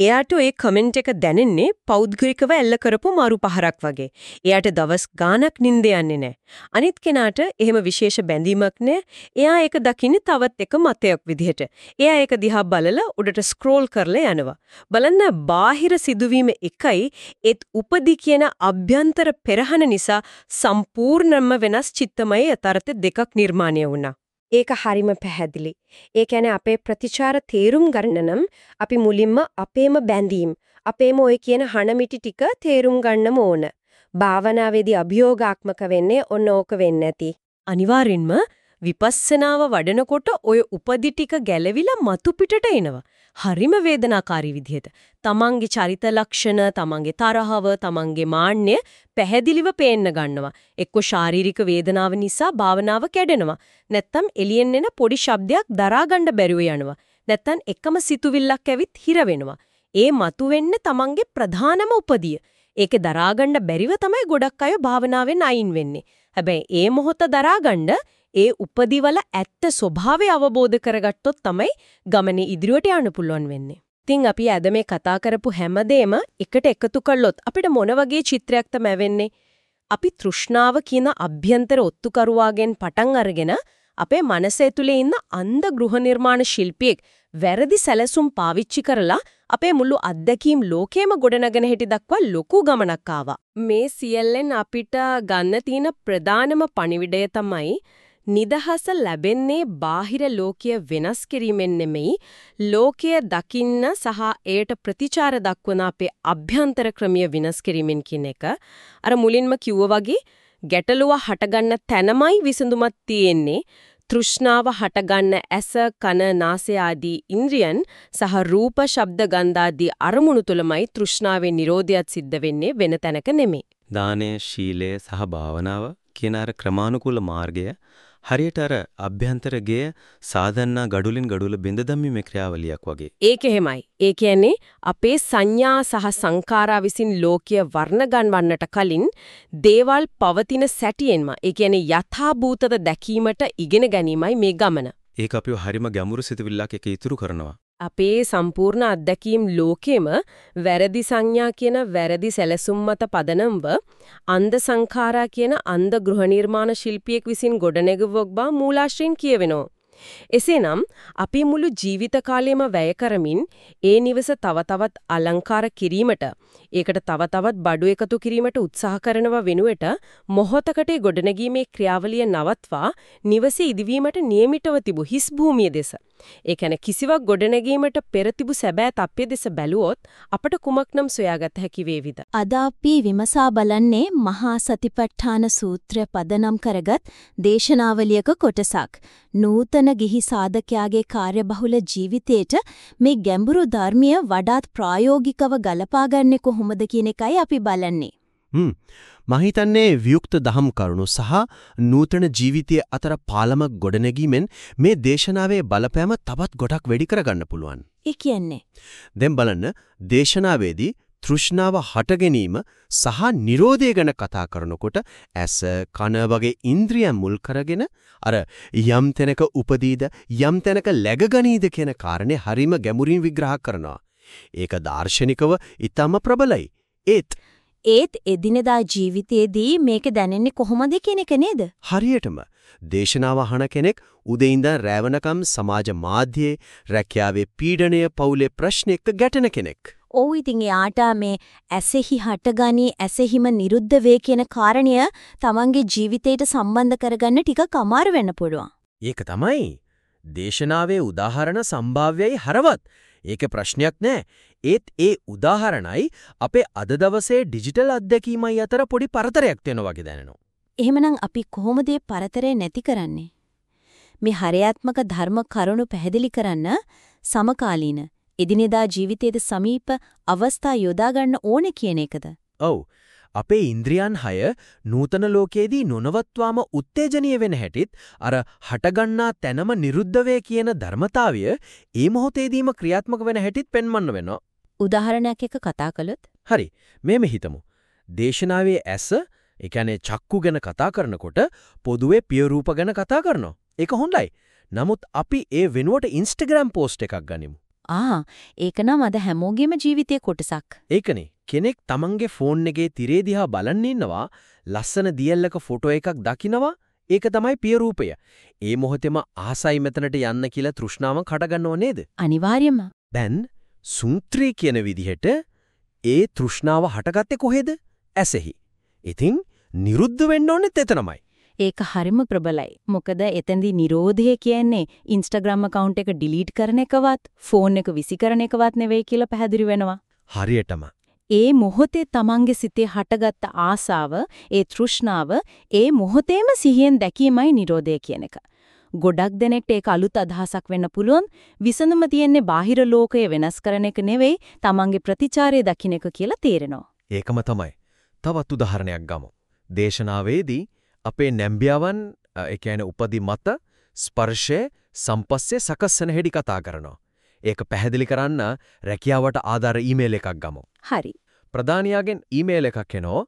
එයාට ඒ කමෙන්ට් එක දැනෙන්නේ පෞද්ගලිකව එල්ල කරපු මාරු පහරක් වගේ. එයාට දවස් ගාණක් නිින්ද යන්නේ නැහැ. අනිත් කෙනාට එහෙම විශේෂ බැඳීමක් නැහැ. එයා ඒක දකින්නේ තවත් එක මතයක් විදිහට. එයා ඒක දිහා බලලා උඩට ස්ක්‍රෝල් කරලා යනවා. බලන්න බාහිර සිදුවීම එකයි ඒත් උපදි කියන අභ්‍යන්තර පෙරහන නිසා සම්පූර්ණයෙන්ම වෙනස් චිත්තමය යථාර්ථ දෙකක් නිර්මාණය වුණා. ඒක හරිම පැහැදිලි. ඒ කියන්නේ අපේ ප්‍රතිචාර තේරුම් ගන්න නම් අපි මුලින්ම අපේම බැඳීම්, අපේම ඔය කියන හනමිටි ටික තේරුම් ගන්නම ඕන. භාවනාවේදී අභියෝගාත්මක වෙන්නේ ඔන්න ඕක වෙන්නේ නැති. අනිවාර්යෙන්ම විපස්සනාව වඩනකොට ඔය උපදි ටික ගැලවිලා මතු පිටට එනවා. හරිම වේදනාකාරී විදිහට. තමන්ගේ චරිත ලක්ෂණ, තමන්ගේ තරහව, තමන්ගේ මාන්නය පැහැදිලිව පේන්න ගන්නවා. එක්ක ශාරීරික වේදනාව නිසා භාවනාව කැඩෙනවා. නැත්තම් එළියෙන් එන පොඩි ශබ්දයක් දරා ගන්න බැරුව යනවා. නැත්තම් එකම සිතුවිල්ලක් ඇවිත් හිර වෙනවා. ඒ මතුවෙන්නේ තමන්ගේ ප්‍රධානම උපදිය. ඒකේ දරාගන්න බැරිව තමයි ගොඩක් අය භාවනාවෙන් අයින් වෙන්නේ. හැබැයි ඒ මොහොත දරාගන්න ඒ උපදිවල ඇත්ත ස්වභාවය අවබෝධ කරගත්තොත් තමයි ගමනේ ඉදිරියට යන්න පුළුවන් වෙන්නේ. ඉතින් අපි අද මේ කතා කරපු හැමදේම එකට එකතු කළොත් අපිට මොන වගේ චිත්‍රයක් තමයි වෙන්නේ? අපි තෘෂ්ණාව කියන අභ්‍යන්තර ඔත්තුකරුවාගෙන් පටන් අරගෙන අපේ මනස ඇතුලේ ඉන්න අන්ධ ගෘහ නිර්මාණ ශිල්පියෙක් වැරදි සැලසුම් පාවිච්චි කරලා අපේ මුළු අත්දැකීම් ලෝකෙම ගොඩනගෙන හිටි දක්වා ලොකු ගමනක් ආවා. මේ සියල්ලෙන් අපිට ගන්න තියෙන ප්‍රධානම පණිවිඩය තමයි නිදහස ලැබෙන්නේ බාහිර ලෝකය වෙනස් කිරීමෙන් නෙමෙයි ලෝකය දකින්න සහ එයට ප්‍රතිචාර දක්වන අපේ අභ්‍යන්තර ක්‍රමය වෙනස් කිරීමෙන් කියන එක අර මුලින්ම කිව්වා වගේ ගැටලුව හටගන්න තැනමයි විසඳුමක් තියෙන්නේ තෘෂ්ණාව හටගන්න ඇස කන නාසය ආදී ඉන්ද්‍රියන් සහ රූප ශබ්ද ගන්ධ ආදී අරමුණු තුලමයි තෘෂ්ණාවේ නිරෝධයත් සිද්ධ වෙන්නේ වෙන තැනක නෙමෙයි. දානය ශීලය සහ භාවනාව කියන අර ක්‍රමානුකූල මාර්ගය හරියට අර අභ්‍යන්තරයේ සාධන්නා ගඩොලින් ගඩොල බිඳ දැමීමේ ක්‍රියාවලියක් වගේ. ඒක එහෙමයි. ඒ කියන්නේ අපේ සංඥා සහ සංකාරා විසින් ලෝකය වර්ණ ගන්වන්නට කලින් දේවල් පවතින සැටියෙන්ම ඒ කියන්නේ යථාභූතද දැකීමට ඉගෙන ගැනීමයි මේ ගමන. ඒක අපිව හරිම ගැඹුරු සිතුවිල්ලක් එක ඉතුරු කරනවා. අපේ සම්පූර්ණ අත්දැකීම් ලෝකෙම වැරදි සංඥා කියන වැරදි සැලසුම් මත පදනම්ව අන්ධ සංඛාරා කියන අන්ධ ගෘහ නිර්මාණ ශිල්පියෙක් විසින් ගොඩනැගුවක් බව මූලාශ්‍රයෙන් කියවෙනවා. එසේනම් අපි මුළු ජීවිත කාලයම වැය කරමින් ඒ නිවස තව තවත් අලංකාර කිරීමට ඒකට තව තවත් බඩු එකතු කිරීමට උත්සාහ කරනව වෙනුවට මොහොතකට ගොඩනැගීමේ ක්‍රියාවලිය නවත්වා නිවසේ ඉදිවීමට නියමිතව තිබු හිස් භූමිය දෙස ඒ කියන්නේ කිසිවක් ගොඩනැගීමට පෙර තිබු සැබෑ තත්ත්වය දෙස බැලුවොත් අපට කුමක්නම් සොයාගත හැකි වේවිද? අද අපි විමසා බලන්නේ මහා සතිපට්ඨාන සූත්‍රය පදනම් කරගත් දේශනාවලියක කොටසක්. නූතන ගිහි සාධකයාගේ කාර්යබහුල ජීවිතේට මේ ගැඹුරු ධර්මය වඩාත් ප්‍රායෝගිකව ගලපාගන්නේ කොහොමද කියන එකයි අපි බලන්නේ. හ්ම් මම හිතන්නේ වියුක්ත දහම් කරුණු සහ නූතන ජීවිතයේ අතර පාලමක් ගොඩනැගීමෙන් මේ දේශනාවේ බලපෑම තවත් ගොඩක් වැඩි කරගන්න පුළුවන්. ඒ කියන්නේ දැන් බලන්න දේශනාවේදී තෘෂ්ණාව හට ගැනීම සහ Nirodhe ගැන කතා කරනකොට ඇස කන වගේ ඉන්ද්‍රියන් මුල් කරගෙන අර යම් තැනක උපදීද යම් තැනක läගගනීද කියන කාරණේ හරීම ගැඹුරින් විග්‍රහ කරනවා. ඒක දාර්ශනිකව ඊටම ප්‍රබලයි. ඒත් ඒත් එදිනෙදා ජීවිතයේදී මේක දැනෙන්නේ කොහොමද කියන එක නේද? හරියටම දේශනාව අහන කෙනෙක් උදේ ඉඳන් රැවනකම් සමාජ මාධ්‍යයේ රැකියාවේ පීඩණය පවුලේ ප්‍රශ්න එක්ක ගැටෙන කෙනෙක්. ඔව් ඉතින් එයාට මේ ඇසෙහි හටගනී ඇසෙහිම නිරුද්ධ වේ කියන කාරණය තමන්ගේ ජීවිතයට සම්බන්ධ කරගන්න ටිකක් අමාරු වෙන්න පුළුවන්. ඒක තමයි. දේශනාවේ උදාහරණ සම්භාව්‍යයි හරවත්. ඒක ප්‍රශ්නයක් නෑ. ඒත් ඒ උදාහරණයි අපේ අද දවසේ ඩිජිටල් අත්දැකීමයි අතර පොඩි පරතරයක් තියෙනවා වගේ දැනෙනවා. එහෙමනම් අපි කොහොමද මේ පරතරය නැති කරන්නේ? මේ හරයාත්මක ධර්ම කරුණු පැහැදිලි කරන්න සමකාලීන එදිනෙදා ජීවිතයේ සමීප අවස්ථා යොදා ගන්න ඕනේ කියන එකද? ඔව්. අපේ ඉන්ද්‍රියන් හය නූතන ලෝකයේදී නොනවත්වාම උත්තේජනීය වෙන හැටිත් අර හටගන්නා තැනම නිරුද්ධ කියන ධර්මතාවය ඒ මොහොතේදීම ක්‍රියාත්මක වෙන හැටිත් පෙන්වන්න වෙනවා. උදාහරණයක් එක කතා කළොත් හරි. මේම හිතමු. දේශනාවේ ඇස, ඒ කියන්නේ චක්කු ගැන කතා කරනකොට පොදුවේ පිය රූප ගැන කතා කරනවා. ඒක හොඳයි. නමුත් අපි ඒ වෙනුවට Instagram post එකක් ගනිමු. ආ ඒක නම් අද හැමෝගෙම ජීවිතයේ කොටසක්. ඒකනේ. කෙනෙක් තමන්ගේ ෆෝන් එකේ තිරේ දිහා බලන් ඉන්නවා ලස්සන දියල්ලක ෆොටෝ එකක් දකිනවා ඒක තමයි පිය රූපය. ඒ මොහොතේම ආසයි මෙතනට යන්න කියලා තෘෂ්ණාව කඩගන්නව නේද? අනිවාර්යයෙන්ම. දැන් සුන්ත්‍රී කියන විදිහට ඒ තෘෂ්ණාව හටගත්තේ කොහෙද? ඇසෙහි. ඉතින් නිරුද්ධ වෙන්න ඕනෙත් එතනමයි. ඒක හරිම ප්‍රබලයි. මොකද එතෙන්දී Nirodhe කියන්නේ Instagram account එක delete කරන එකවත්, phone එක විසි කරන එකවත් නෙවෙයි කියලා පැහැදිලි වෙනවා. හරියටම. ඒ මොහොතේ තමන්ගේ සිතේ හටගත්ත ආසාව, ඒ තෘෂ්ණාව, ඒ මොහොතේම සිහියෙන් දැකීමයි Nirodhe කියන එක. ගොඩක් දෙනෙක්ට ඒක අලුත් අදහසක් වෙන්න පුළුවන්. විසඳුම තියෙන්නේ බාහිර ලෝකය වෙනස් කරන එක නෙවෙයි, තමන්ගේ ප්‍රතිචාරය දකින්න එක කියලා තේරෙනවා. ඒකම තමයි. තවත් උදාහරණයක් ගමු. දේශනාවේදී අපේ නැම්බියාවන් ඒ කියන්නේ උපදි මත ස්පර්ශය සම්පස්සේ සකස්සන හැටි කතා කරනවා. ඒක පැහැදිලි කරන්න රැකියාවට ආධාර ඊමේල් එකක් ගමු. හරි. ප්‍රධානියාගෙන් ඊමේල් එකක් එනවා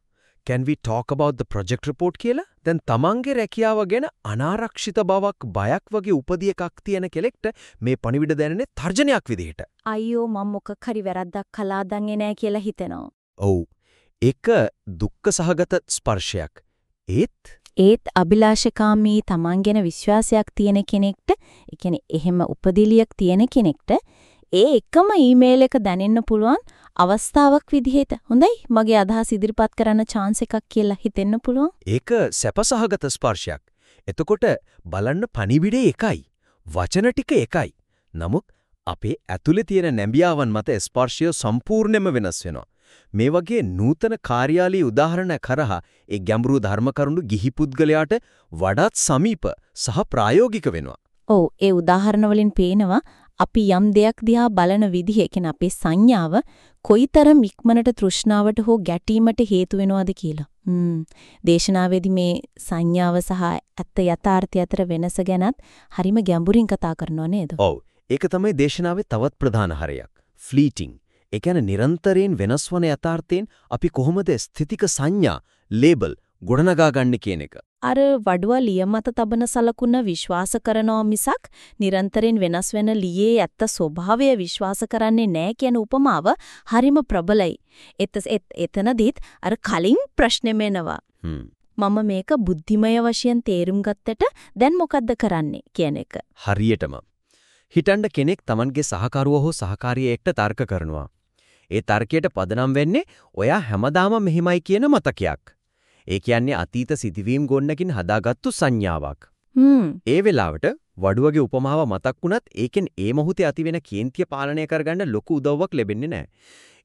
can we talk about the project report කියලා? දැන් තමන්ගේ රැකියාව ගැන අනාරක්ෂිත බවක් බයක් වගේ උපදී එකක් තියෙන කෙනෙක්ට මේ පණිවිඩ දැනෙන්නේ තර්ජනයක් විදිහට. අයියෝ මම මොකක් හරි වැරද්දක් කළා දන්නේ නැහැ කියලා හිතෙනවා. ඔව්. ඒක දුක්ඛ සහගත ස්පර්ශයක්. ඒත් ඒත් අභිලාෂකාමී Taman ගැන විශ්වාසයක් තියෙන කෙනෙක්ට, ඒ කියන්නේ එහෙම උපදිලියක් තියෙන කෙනෙක්ට ඒ එකම ඊමේල් එක දැනෙන්න පුළුවන් අවස්ථාවක් විදිහට. හොඳයි මගේ අදහස් ඉදිරිපත් කරන්න chance එකක් කියලා හිතෙන්න පුළුවන්. ඒක සැපසහගත ස්පර්ශයක්. එතකොට බලන්න පණිවිඩේ එකයි. වචන ටික එකයි. නමුත් අපේ ඇතුලේ තියෙන නැඹියාවන් මත ස්පර්ශය සම්පූර්ණයෙන්ම වෙනස් වෙනවා. මේ වගේ නූතන කාර්යාලී උදාහරණ කරහා ඒ ගැඹුරු ධර්ම කරුණු ගිහි පුද්ගලයාට වඩාත් සමීප සහ ප්‍රායෝගික වෙනවා. ඔව් ඒ උදාහරණ වලින් පේනවා අපි යම් දෙයක් දිහා බලන විදිහ කියන අපේ සංඥාව කොයිතරම් ඉක්මනට තෘෂ්ණාවට හෝ ගැටීමට හේතු වෙනවද කියලා. හ්ම්. දේශනාවේදී මේ සංඥාව සහ ඇත්ත යථාර්ථය අතර වෙනස ගැනත් හරිම ගැඹුරින් කතා කරනවා නේද? ඔව්. ඒක තමයි දේශනාවේ තවත් ප්‍රධාන හරයක්. ෆ්ලීටිං. ඒ කියන්නේ නිරන්තරයෙන් වෙනස් වන යථාර්ථයෙන් අපි කොහොමද ස්ථිතික සංඥා, ලේබල් ගොඩනගා ගන්න කියන එක. අර වඩුවා ලිය මත තබන සලකුණ විශ්වාස කරනවා මිසක් නිරන්තරයෙන් වෙනස් වෙන ලියේ ඇත්ත ස්වභාවය විශ්වාස කරන්නේ නැහැ කියන උපමාව හරිම ප්‍රබලයි. එත එතනදිත් අර කලින් ප්‍රශ්නෙම එනවා. මම මේක බුද්ධිමය වශයෙන් තේරුම් ගත්තට දැන් මොකද්ද කරන්නේ කියන එක. හරියටම. හිතන්න කෙනෙක් Tamanගේ සහකරුවා හෝ සහකාරිය එක්ක තර්ක කරනවා. ඒ තර්කයට පදනම් වෙන්නේ ඔයා හැමදාම මෙහිමයි කියන මතකයක්. ඒ කියන්නේ අතීත සිදුවීම් ගොන්නකින් හදාගත්තු සංඥාවක්. ඒ වෙලාවට වඩුවගේ උපමාව මතක් වුණත් ඒකෙන් ඒ මොහොතේ ඇතිවෙන කේන්තිය පාලනය කරගන්න ලොකු උදව්වක් ලැබෙන්නේ නැහැ.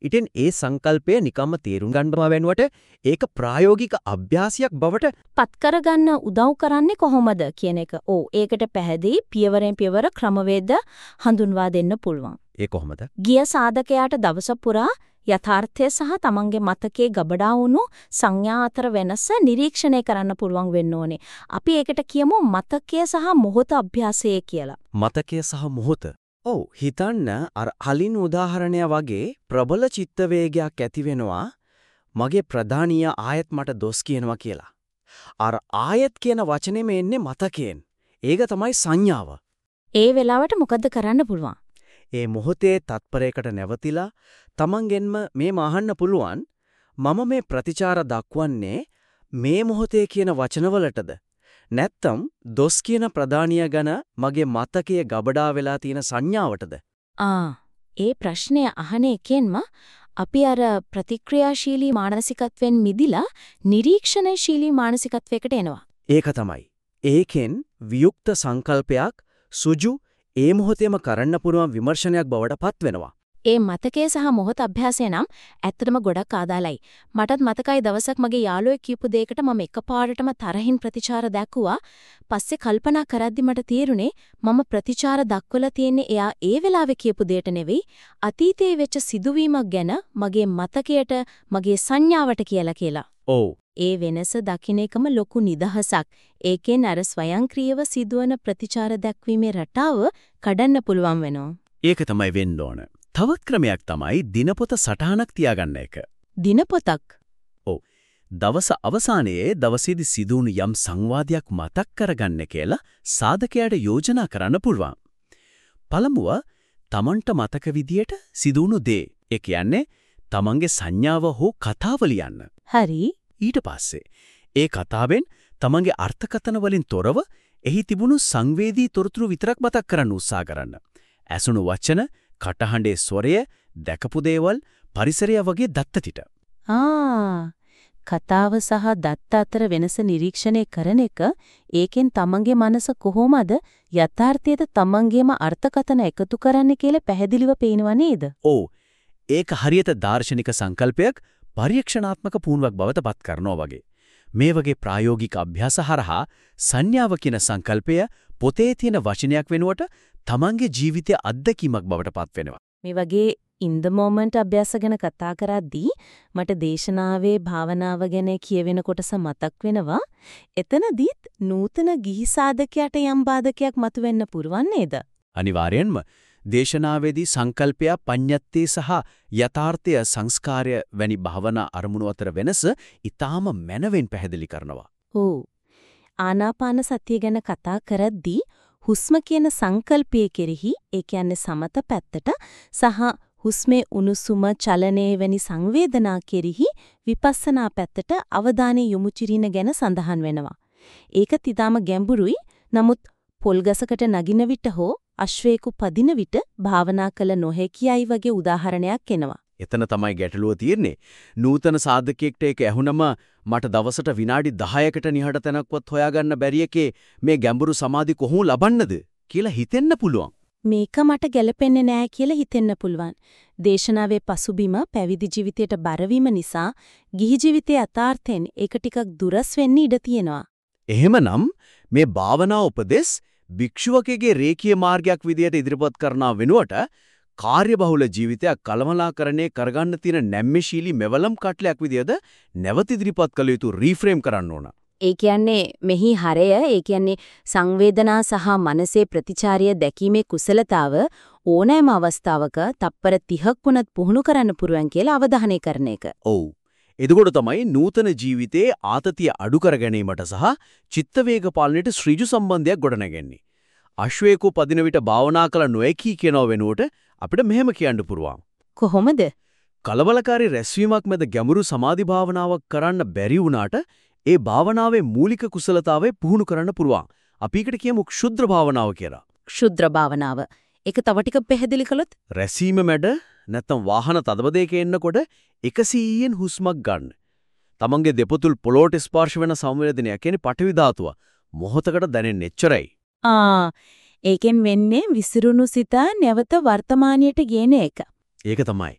ඉතින් ඒ සංකල්පය නිකම්ම තේරුම් ගන්නම වෙනුවට ඒක ප්‍රායෝගික අභ්‍යාසයක් බවට පත් කරගන්න උදව් කරන්නේ කොහොමද කියන එක. ඕ ඒකට පැහැදිලි පියවරෙන් පියවර ක්‍රමවේද හඳුන්වා දෙන්න පුළුවන්. ඒ කොහොමද? ගිය සාධකයාට දවස පුරා යථාර්ථය සහ තමන්ගේ මතකයේ ගබඩා වුණු සංඥා අතර වෙනස නිරීක්ෂණය කරන්න පුළුවන් වෙන්න ඕනේ. අපි ඒකට කියමු මතකය සහ මොහොත අභ්‍යාසය කියලා. මතකය සහ මොහොත. ඔව් හිතන්න අර අලින් උදාහරණය වගේ ප්‍රබල චිත්ත වේගයක් ඇති වෙනවා මගේ ප්‍රධානිය ආයෙත් මට දොස් කියනවා කියලා. අර ආයෙත් කියන වචනේම එන්නේ මතකයෙන්. ඒක තමයි සංඥාව. ඒ වෙලාවට මොකද්ද කරන්න පුළුවන්? ඒ මොහොතේ තත්පරයකට නැවතිලා තමන්ගෙන්ම මේ මහන්න පුළුවන්. මම මේ ප්‍රතිචාර දක්වන්නේ මේ මොහොතේ කියන වචනවලටද? නැත්තම් දොස් කියන ප්‍රධානිය ගැන මගේ මතකයේ ගබඩා වෙලා තියෙන සංඥාවටද? ආ ඒ ප්‍රශ්නය අහන එකෙන්ම අපි අර ප්‍රතික්‍රියාශීලී මානසිකත්වෙන් මිදිලා නිරීක්ෂණශීලී මානසිකත්වයකට එනවා. ඒක තමයි. ඒකෙන් වියුක්ත සංකල්පයක් සුජු ඒ මොහොතේම කරන්න පුළුවන් විමර්ශනයක් බවට පත් වෙනවා ඒ මතකයේ සහ මොහොත අභ්‍යාසය නම් ඇත්තටම ගොඩක් ආදාළයි. මටත් මතකයි දවසක් මගේ යාළුවෙක් කියපු දෙයකට මම එකපාරටම තරහින් ප්‍රතිචාර දැක්ුවා. පස්සේ කල්පනා කරද්දි මට තේරුණේ මම ප්‍රතිචාර දක්වලා තියෙන්නේ එයා ඒ වෙලාවේ කියපු දෙයට නෙවෙයි අතීතයේ වෙච්ච සිදුවීමක් ගැන මගේ මතකයට මගේ සංඥාවට කියලා කියලා. ඔව්. ඒ වෙනස දකින්න එකම ලොකු නිදහසක්. ඒකෙන් අර ස්වයංක්‍රීයව සිදුවන ප්‍රතිචාර දැක්වීමේ රටාව කඩන්න පුළුවන් වෙනවා. ඒක තමයි වෙන්න ඕන. තවත් ක්‍රමයක් තමයි දිනපොත සටහනක් තියාගන්න එක. දිනපොතක්. ඔව්. දවස අවසානයේ දවසේදී සිදුවුණු යම් සංවාදයක් මතක් කරගන්න කියලා සාධකයාට යෝජනා කරන්න පුළුවන්. පළමුව තමන්ට මතක විදියට සිදුවුණු දේ. ඒ කියන්නේ තමන්ගේ සංඥාව හෝ කතාව ලියන්න. හරි. ඊට පස්සේ ඒ කතාවෙන් තමන්ගේ අර්ථකථන වලින් තොරව එහි තිබුණු සංවේදී තොරතුරු විතරක් මතක් කරන්න උත්සාහ කරන්න. ඇසුණු වචන, කටහඬේ ස්වරය, දැකපු දේවල්, පරිසරය වගේ දත්තතිට. ආ කතාව සහ දත්ත අතර වෙනස නිරීක්ෂණය කරන එක ඒකෙන් තමන්ගේ මනස කොහොමද යථාර්ථයට තමන්ගේම අර්ථකථන එකතු කරන්නේ කියලා පැහැදිලිව පේනව නේද? ඔව්. ඒක හරියට දාර්ශනික සංකල්පයක් පරීක්ෂණාත්මක පුහුණුවක් බවට පත් කරනවා වගේ. මේ වගේ ප්‍රායෝගික අභ්‍යාස හරහා සංඥාව කියන සංකල්පය පොතේ තියෙන වචනයක් වෙනුවට තමන්ගේ ජීවිතයේ අත්දැකීමක් බවට පත් වෙනවා. මේ වගේ in the moment අභ්‍යාස ගැන කතා කරද්දී මට දේශනාවේ භාවනාව ගැන කියවෙන කොටස මතක් වෙනවා. එතනදීත් නූතන ගිහි සාධකයට යම් බාධකයක් මතුවෙන්න පුරවන් නේද? අනිවාර්යෙන්ම දේශනාවේදී සංකල්පය පඤ්ඤත්තේ සහ යථාර්ථය සංස්කාරය වැනි භවනා අරමුණු අතර වෙනස ඊටාම මනවෙන් පැහැදිලි කරනවා. ඔව්. ආනාපාන සතිය ගැන කතා කරද්දී හුස්ම කියන සංකල්පයේ කෙරෙහි ඒ කියන්නේ සමත පැත්තට සහ හුස්මේ උණුසුම චලනයේ වැනි සංවේදනා කෙරෙහි විපස්සනා පැත්තට අවධානය යොමු කිරීම ගැන සඳහන් වෙනවා. ඒක තිතාම ගැඹුරුයි. නමුත් පොල්ගසකට නගින විට හෝ අශ්වයෙකු පදින විට භාවනා කළ නොහැකියයි වගේ උදාහරණයක් එනවා. එතන තමයි ගැටලුව තියෙන්නේ. නූතන සාධකයකට ඒක ඇහුනම මට දවසට විනාඩි 10කට නිහඬ තැනක්වත් හොයාගන්න බැරි එකේ මේ ගැඹුරු සමාධි කොහොම ලබන්නද කියලා හිතෙන්න පුළුවන්. මේක මට ගැලපෙන්නේ නෑ කියලා හිතෙන්න පුළුවන්. දේශනාවේ පසුබිම පැවිදි ජීවිතයට බරවීම නිසා ගිහි ජීවිතයේ අතාර්ථෙන් ඒක ටිකක් දුරස් වෙන්න ඉඩ තියෙනවා. එහෙමනම් මේ භාවනා උපදෙස් භික්ෂුවකගේ රේකී මාර්ගයක් විදියට ඉදිරිපත් කරනා වෙනුවට කාර්යබහුල ජීවිතයක් කලමලාකරණය කරගන්න තියෙන නැම්මෙශීලී මෙවලම් කටලයක් විදියද නැවත ඉදිරිපත් කළ යුතු රීෆ්‍රේම් කරන්න ඕන. ඒ කියන්නේ මෙහි හරය ඒ කියන්නේ සංවේදනා සහ මනසේ ප්‍රතිචාරය දැකීමේ කුසලතාව ඕනෑම අවස්ථාවක තප්පර 30ක් වුණත් පුහුණු කරන්න පුරුවන් කියලා අවධානය කරන එක. ඔව්. එතකොට තමයි නූතන ජීවිතයේ ආතතිය අඩු කර ගැනීමට සහ චිත්ත වේග පාලනයට ශ්‍රීජු සම්බන්ධයක් ගොඩනගන්නේ. අශ්වයෙකු පදින විට භාවනා කළ නොහැකි කියනව වෙනුවට අපිට මෙහෙම කියන්න පුරුවන්. කොහොමද? කලබලකාරී රැස්වීමක් මැද ගැඹුරු සමාධි භාවනාවක් කරන්න බැරි වුණාට ඒ භාවනාවේ මූලික කුසලතාවය පුහුණු කරන්න පුරුවන්. අපි එකට කියමු ක්ෂුද්‍ර භාවනාව කියලා. ක්ෂුද්‍ර භාවනාව. ඒක තව ටිකක් පැහැදිලි කළොත් රැසීම මැඩ නැත්නම් වාහන තදබදයක එන්නකොට 100න් හුස්මක් ගන්න. තමන්ගේ දෙපතුල් පොළොට ස්පර්ශ වෙන සංවේදනය කියන්නේ පටවි ධාතුව. මොහොතකට දැනෙන්නේ එච්චරයි. ආ ඒකෙන් වෙන්නේ විසිරුණු සිත නැවත වර්තමානයට ගේන එක. ඒක තමයි.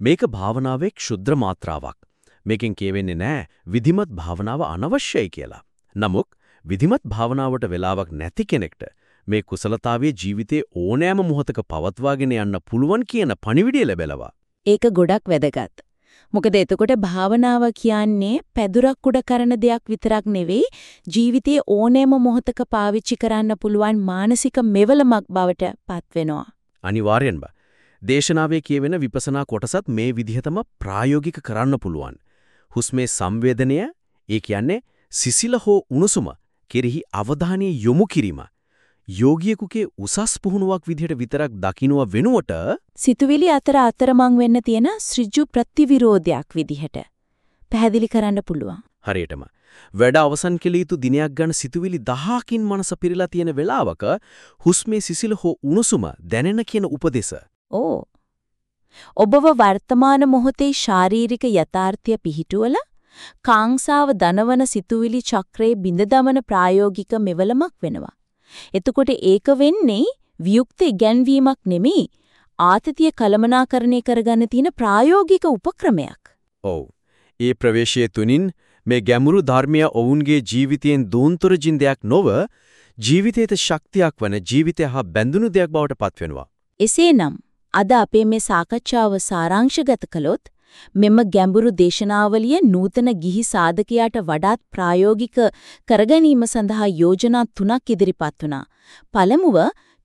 මේක භාවනාවේ ක්ෂුද්‍ර මාත්‍රාවක්. මේකෙන් කියවෙන්නේ නෑ විධිමත් භාවනාව අනවශ්‍යයි කියලා. නමුත් විධිමත් භාවනාවට වෙලාවක් නැති කෙනෙක්ට මේ කුසලතාවයේ ජීවිතේ ඕනෑම මොහොතක පවත්වාගෙන යන්න පුළුවන් කියන පණිවිඩය ලැබෙලවා. ඒක ගොඩක් වැදගත්. මොකද එතකොට භාවනාව කියන්නේ පැදුරක් උඩ කරන දෙයක් විතරක් නෙවෙයි ජීවිතයේ ඕනෑම මොහොතක පාවිච්චි කරන්න පුළුවන් මානසික මෙවලමක් බවට පත් වෙනවා. අනිවාර්යෙන්ම. දේශනාවේ කියවෙන විපස්සනා කොටසත් මේ විදිහටම ප්‍රායෝගික කරන්න පුළුවන්. හුස්මේ සංවේදනය, ඒ කියන්නේ සිසිල හෝ උණුසුම කෙරෙහි අවධානය යොමු කිරීම. යෝගියෙකුගේ උසස් පුහුණුවක් විදිහට විතරක් දකින්නවා වෙනුවට සිතුවිලි අතර අතරමං වෙන්න තියෙන ශ්‍රිජු ප්‍රතිවිරෝධයක් විදිහට පැහැදිලි කරන්න පුළුවන්. හරියටම වැඩ අවසන් කෙළ යුතු දිනයක් ගන්න සිතුවිලි 10කින් මනස පිරීලා තියෙන වෙලාවක හුස්මේ සිසිල හෝ උණුසුම දැනෙන කියන උපදේශ. ඕ. ඔබව වර්තමාන මොහොතේ ශාරීරික යථාර්ථය පිහිටුවල කාංසාව දනවන සිතුවිලි චක්‍රයේ බිඳ දමන ප්‍රායෝගික මෙවලමක් වෙනවා. එතකොට ඒක වෙන්නේ වියුක්ත ඉගැන්වීමක් නෙමෙයි ආතතිය කලමනාකරණය කරගන්න තියෙන ප්‍රායෝගික උපක්‍රමයක්. ඔව්. ඒ ප්‍රවේශයේ තුنين මේ ගැඹුරු ධර්මය ඔවුන්ගේ ජීවිතයෙන් දූන්තර ජීඳයක් නොව ජීවිතයට ශක්තියක් වන ජීවිතය හා බැඳුණු දෙයක් බවට පත්වෙනවා. එසේනම් අද අපේ මේ සාකච්ඡාව සාරාංශගත කළොත් මෙම ගැඹුරු දේශනාවලිය නූතන ගිහි සාධකයාට වඩාත් ප්‍රායෝගික කරගැනීම සඳහා යෝජනා තුනක් ඉදිරිපත් වුණා. පළමුව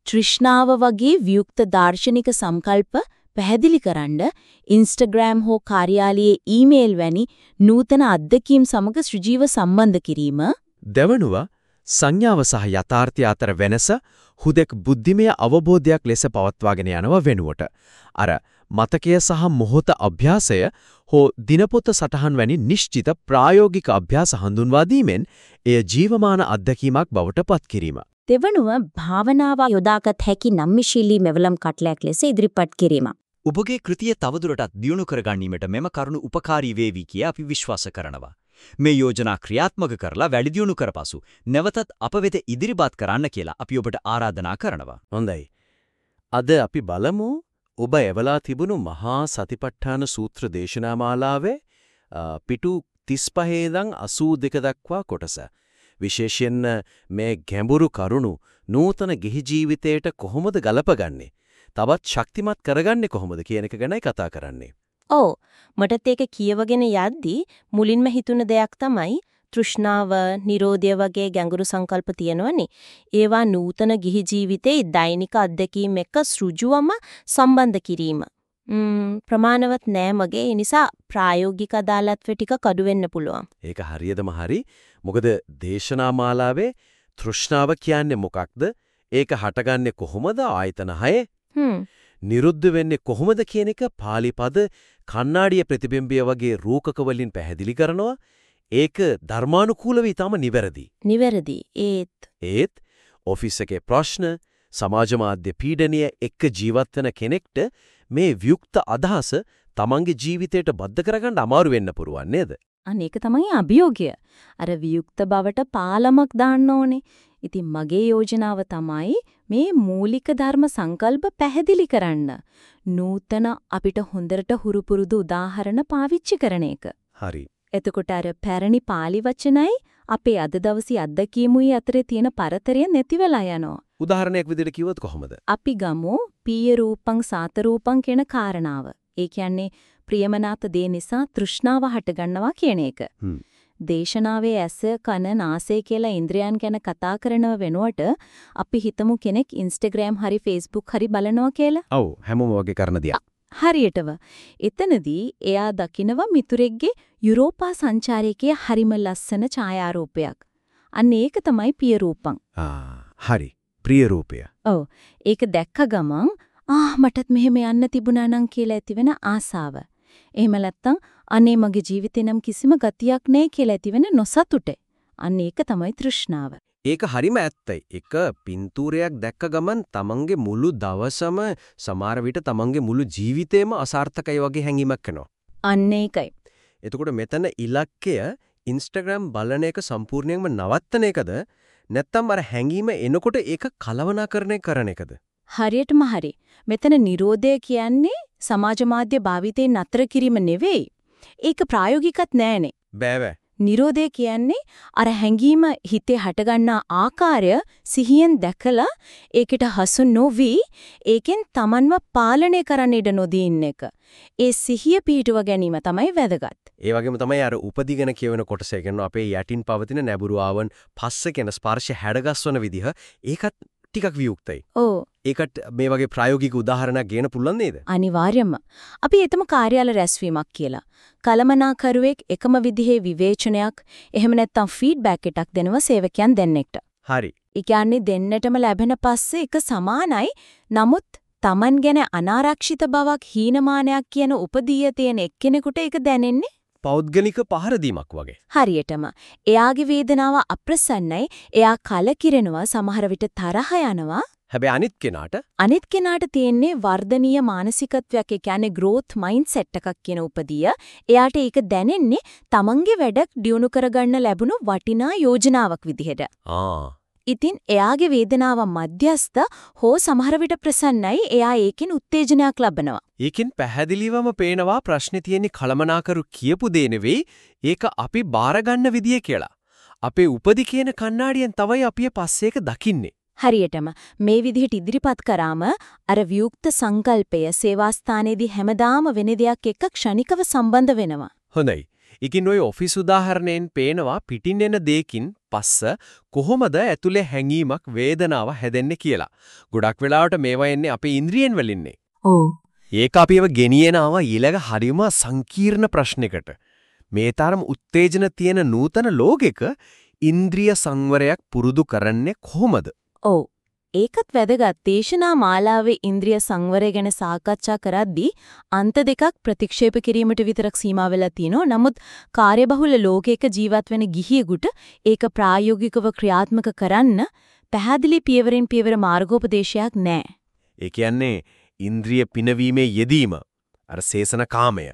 තෘෂ්ණාව වගේ වියුක්ත දාර්ශනික සංකල්ප පැහැදිලිකරන්න Instagram හෝ කාර්යාලයේ ඊමේල් වැනි නූතන අත්දැකීම් සමග සෘජීව සම්බන්ධ කිරීම දෙවනුව සංඥාව සහ යථාර්ථය අතර වෙනස හුදෙක් බුද්ධිමය අවබෝධයක් ලෙස පවත්වාගෙන යනව වෙනුවට අර මතකය සහ මොහොත අභ්‍යාසය හෝ දිනපොත සටහන් වැනි නිශ්චිත ප්‍රායෝගික අභ්‍යාස හඳුන්වා දීමෙන් එය ජීවමාන අත්දැකීමක් බවට පත් කිරීම. දෙවනුව භාවනාව යොදාගත් හැකි නම්මිශීලී මෙවලම් කටලයක් ලෙස ඉදිරිපත් කිරීම. ඔබගේ කෘතිය තවදුරටත් දියුණු කරගැනීමට මෙම කරුණු උපකාරී වේවි කියා අපි විශ්වාස කරනවා. මේ යෝජනා ක්‍රියාත්මක කරලා වැඩි දියුණු කරපසු නැවතත් අප වෙත ඉදිරිපත් කරන්න කියලා අපි ඔබට ආරාධනා කරනවා. හොඳයි. අද අපි බලමු ඔබ එවලා තිබුණු මහා සතිපට්ඨාන සූත්‍ර දේශනා මාලාවේ පිටු 35 ඉඳන් 82 දක්වා කොටස. විශේෂයෙන්ම මේ ගැඹුරු කරුණු නූතන ගිහි ජීවිතයට කොහොමද ගලපගන්නේ? තවත් ශක්තිමත් කරගන්නේ කොහොමද කියන එක ගැනයි කතා කරන්නේ. ඔව් මටත් ඒක කියවගෙන යද්දී මුලින්ම හිතුන දෙයක් තමයි තෘෂ්ණාව, නිරෝධය වගේ ගැඹුරු සංකල්ප තියෙනවනේ. ඒවා නූතන ගිහි ජීවිතේ දෛනික අත්දැකීම් එක්ක සෘජුවම සම්බන්ධ කිරීම. ප්‍රමාණවත් නෑ මගේ. ඒ නිසා ප්‍රායෝගික අදාළත්ව ටික කඩු වෙන්න පුළුවන්. ඒක හරියදම හරි. මොකද දේශනා මාලාවේ තෘෂ්ණාව කියන්නේ මොකක්ද? ඒක හටගන්නේ කොහොමද? ආයතන 6. හ්ම්. නිරුද්ධ වෙන්නේ කොහොමද කියන එක පාලි පද කණ්ණාඩිය ප්‍රතිබිම්බය වගේ රූකක වලින් පැහැදිලි කරනවා. ඒක ධර්මානුකූලව ඊටම නිවැරදි. නිවැරදි. ඒත් ඒත් ඔෆිස් එකේ ප්‍රශ්න සමාජ මාධ්‍ය පීඩනය එක්ක ජීවත් වෙන කෙනෙක්ට මේ වියුක්ත අදහස තමන්ගේ ජීවිතයට බද්ධ කරගන්න අමාරු වෙන්න පුරුවන් නේද? අනේක තමයි අභියෝගය. අර වියුක්ත බවට පාලමක් දාන්න ඕනේ. ඉතින් මගේ යෝජනාව තමයි මේ මූලික ධර්ම සංකල්ප පැහැදිලි කරන්න. නූතන අපිට හොඳට හුරු පුරුදු උදාහරණ පාවිච්චි කරන එක. හරි. එතකොට අර පැරණි pāli වචනයි අපේ අද දවසේ අත්දැකීමුයි අතරේ තියෙන පරතරය නැති වෙලා යනවා. උදාහරණයක් විදිහට කිව්වොත් කොහොමද? අපි ගමු පීය රූපං සාත රූපං කියන කාරණාව. ඒ කියන්නේ ප්‍රියමනාප දේ නිසා තෘෂ්ණාව හටගන්නවා කියන එක. දේශනාවේ ඇස කන නාසය කියලා ඉන්ද්‍රයන් ගැන කතා කරනව වෙනුවට අපි හිතමු කෙනෙක් Instagram හරි Facebook හරි බලනවා කියලා. ඔව් හැමෝම වගේ කරන දියක්. හරියටම. එතනදී එයා දකිනවා මිතුරෙක්ගේ යුරෝපා සංචාරයකයේ හරිම ලස්සන ඡායාරූපයක්. අන්න ඒක තමයි පිය රූපං. හරි. ප්‍රිය රූපය. ඔව්. ඒක දැක්ක ගමන් ආ මටත් මෙහෙම යන්න තිබුණා නම් කියලා ඇතිවෙන ආසාව. එහෙම නැත්තම් අනේ මගේ ජීවිතේ නම් කිසිම ගතියක් නැහැ කියලා ඇතිවෙන නොසතුට. අන්න ඒක තමයි තෘෂ්ණාව. ඒක හරිම ඇත්තයි. එක පින්තූරයක් දැක්ක ගමන් තමන්ගේ මුළු දවසම සමහර විට තමන්ගේ මුළු ජීවිතේම අසාර්ථකයි වගේ හැඟීමක් එනවා. අන්න ඒකයි. එතකොට මෙතන ඉලක්කය Instagram බලන එක සම්පූර්ණයෙන්ම නවත්තන එකද නැත්නම් අර හැඟීම එනකොට ඒක කලවනාකරණය කරන එකද? හරියටම හරි. මෙතන Nirodha කියන්නේ සමාජ මාධ්‍ය භාවිතයෙන් නතර කිරීම නෙවෙයි. ඒක ප්‍රායෝගිකත් නෑනේ. බෑ බෑ. Nirodha කියන්නේ අර හැඟීම හිතේ හටගන්නා ආකාරය සිහියෙන් දැකලා ඒකට හසු නොවි ඒකෙන් Tamanව පාලනය කරන්න ඉඩ නොදී ඉන්න එක. ඒ සිහිය පිහිටුව ගැනීම තමයි වැදගත්. ඒ වගේම තමයි අර උපදීගෙන කියවෙන කොටස කියන්නේ අපේ යටින් පවතින නැඹුරු ආවන් පස්ස කියන ස්පර්ශ හැඩගස්වන විදිහ ඒකත් ටිකක් වියුක්තයි. ඔව්. ඒකට මේ වගේ ප්‍රායෝගික උදාහරණයක් ගේන්න පුළුවන් නේද? අනිවාර්යයෙන්ම. අපි එතම කාර්යාල රැස්වීමක් කියලා. කලමනාකරුවෙක් එකම විදිහේ විවේචනයක් එහෙම නැත්නම් ෆීඩ්බැක් එකක් දෙනව සේවකයන් දෙන්නෙක්ට. හරි. ඒ කියන්නේ දෙන්නටම ලැබෙන පස්සේ එක සමානයි. නමුත් Taman ගැන අනාරක්ෂිත බවක් හීනමානයක් කියන උපදීය තියෙන එක්කෙනෙකුට ඒක දැනෙන්නේ පෞද්ගලික පහර දීමක් වගේ. හරියටම. එයාගේ වේදනාව අප්‍රසන්නයි. එයා කලකිරෙනවා සමහර විට තරහ යනවා. හැබැයි අනිත් කෙනාට අනිත් කෙනාට තියෙන්නේ වර්ධනීය මානසිකත්වයක් ඒ කියන්නේ growth mindset එකක් කියන උපදිය. එයාට ඒක දැනෙන්නේ තමන්ගේ වැඩක් දියුණු කරගන්න ලැබුණු වටිනා යෝජනාවක් විදිහට. ආ ඉතින් එයාගේ වේදනාව මධ්‍යස්ත හෝ සමහර විට ප්‍රසන්නයි එයා ඒකෙන් උත්තේජනයක් ලබනවා. ඒකෙන් පැහැදිලිවම පේනවා ප්‍රශ්නේ තියෙන්නේ කලමනාකරු කියපු දේ නෙවෙයි ඒක අපි බාරගන්න විදිය කියලා. අපේ උපදි කියන කණ්ණාඩියෙන් තමයි අපි පස්සේක දකින්නේ. හරියටම මේ විදිහට ඉදිරිපත් කරාම අර වියුක්ත සංකල්පය සේවාස්ථානයේදී හැමදාම වෙන දෙයක් එක්ක ක්ෂණිකව සම්බන්ධ වෙනවා. හොඳයි. ඉතින් ওই ඔෆිස් උදාහරණයෙන් පේනවා පිටින් එන දෙයකින් පස්ස කොහොමද ඇතුලේ හැඟීමක් වේදනාව හැදෙන්නේ කියලා. ගොඩක් වෙලාවට මේවා එන්නේ අපේ ඉන්ද්‍රියෙන් වලින්නේ. ඔව්. ඒක අපිව ගෙනියනවා ඊළඟ හරිම සංකීර්ණ ප්‍රශ්නයකට. මේ තරම් උත්තේජන තියෙන නූතන ලෝකෙක ඉන්ද්‍රිය සංවරයක් පුරුදු කරන්නේ කොහොමද? ඔව්. ඒකත් වැදගත් දේශනා මාලාවේ ඉන්ද්‍රිය සංවරය ගැන සාකච්ඡා කරද්දී අන්ත දෙකක් ප්‍රතික්ෂේප කිරීමට විතරක් සීමා වෙලා තිනෝ. නමුත් කාර්යබහුල ලෝකයක ජීවත් වෙන ගිහියෙකුට ඒක ප්‍රායෝගිකව ක්‍රියාත්මක කරන්න පැහැදිලි පියවරෙන් පියවර මාර්ගෝපදේශයක් නැහැ. ඒ කියන්නේ ඉන්ද්‍රිය පිනවීමේ යෙදීම අර සේසන කාමය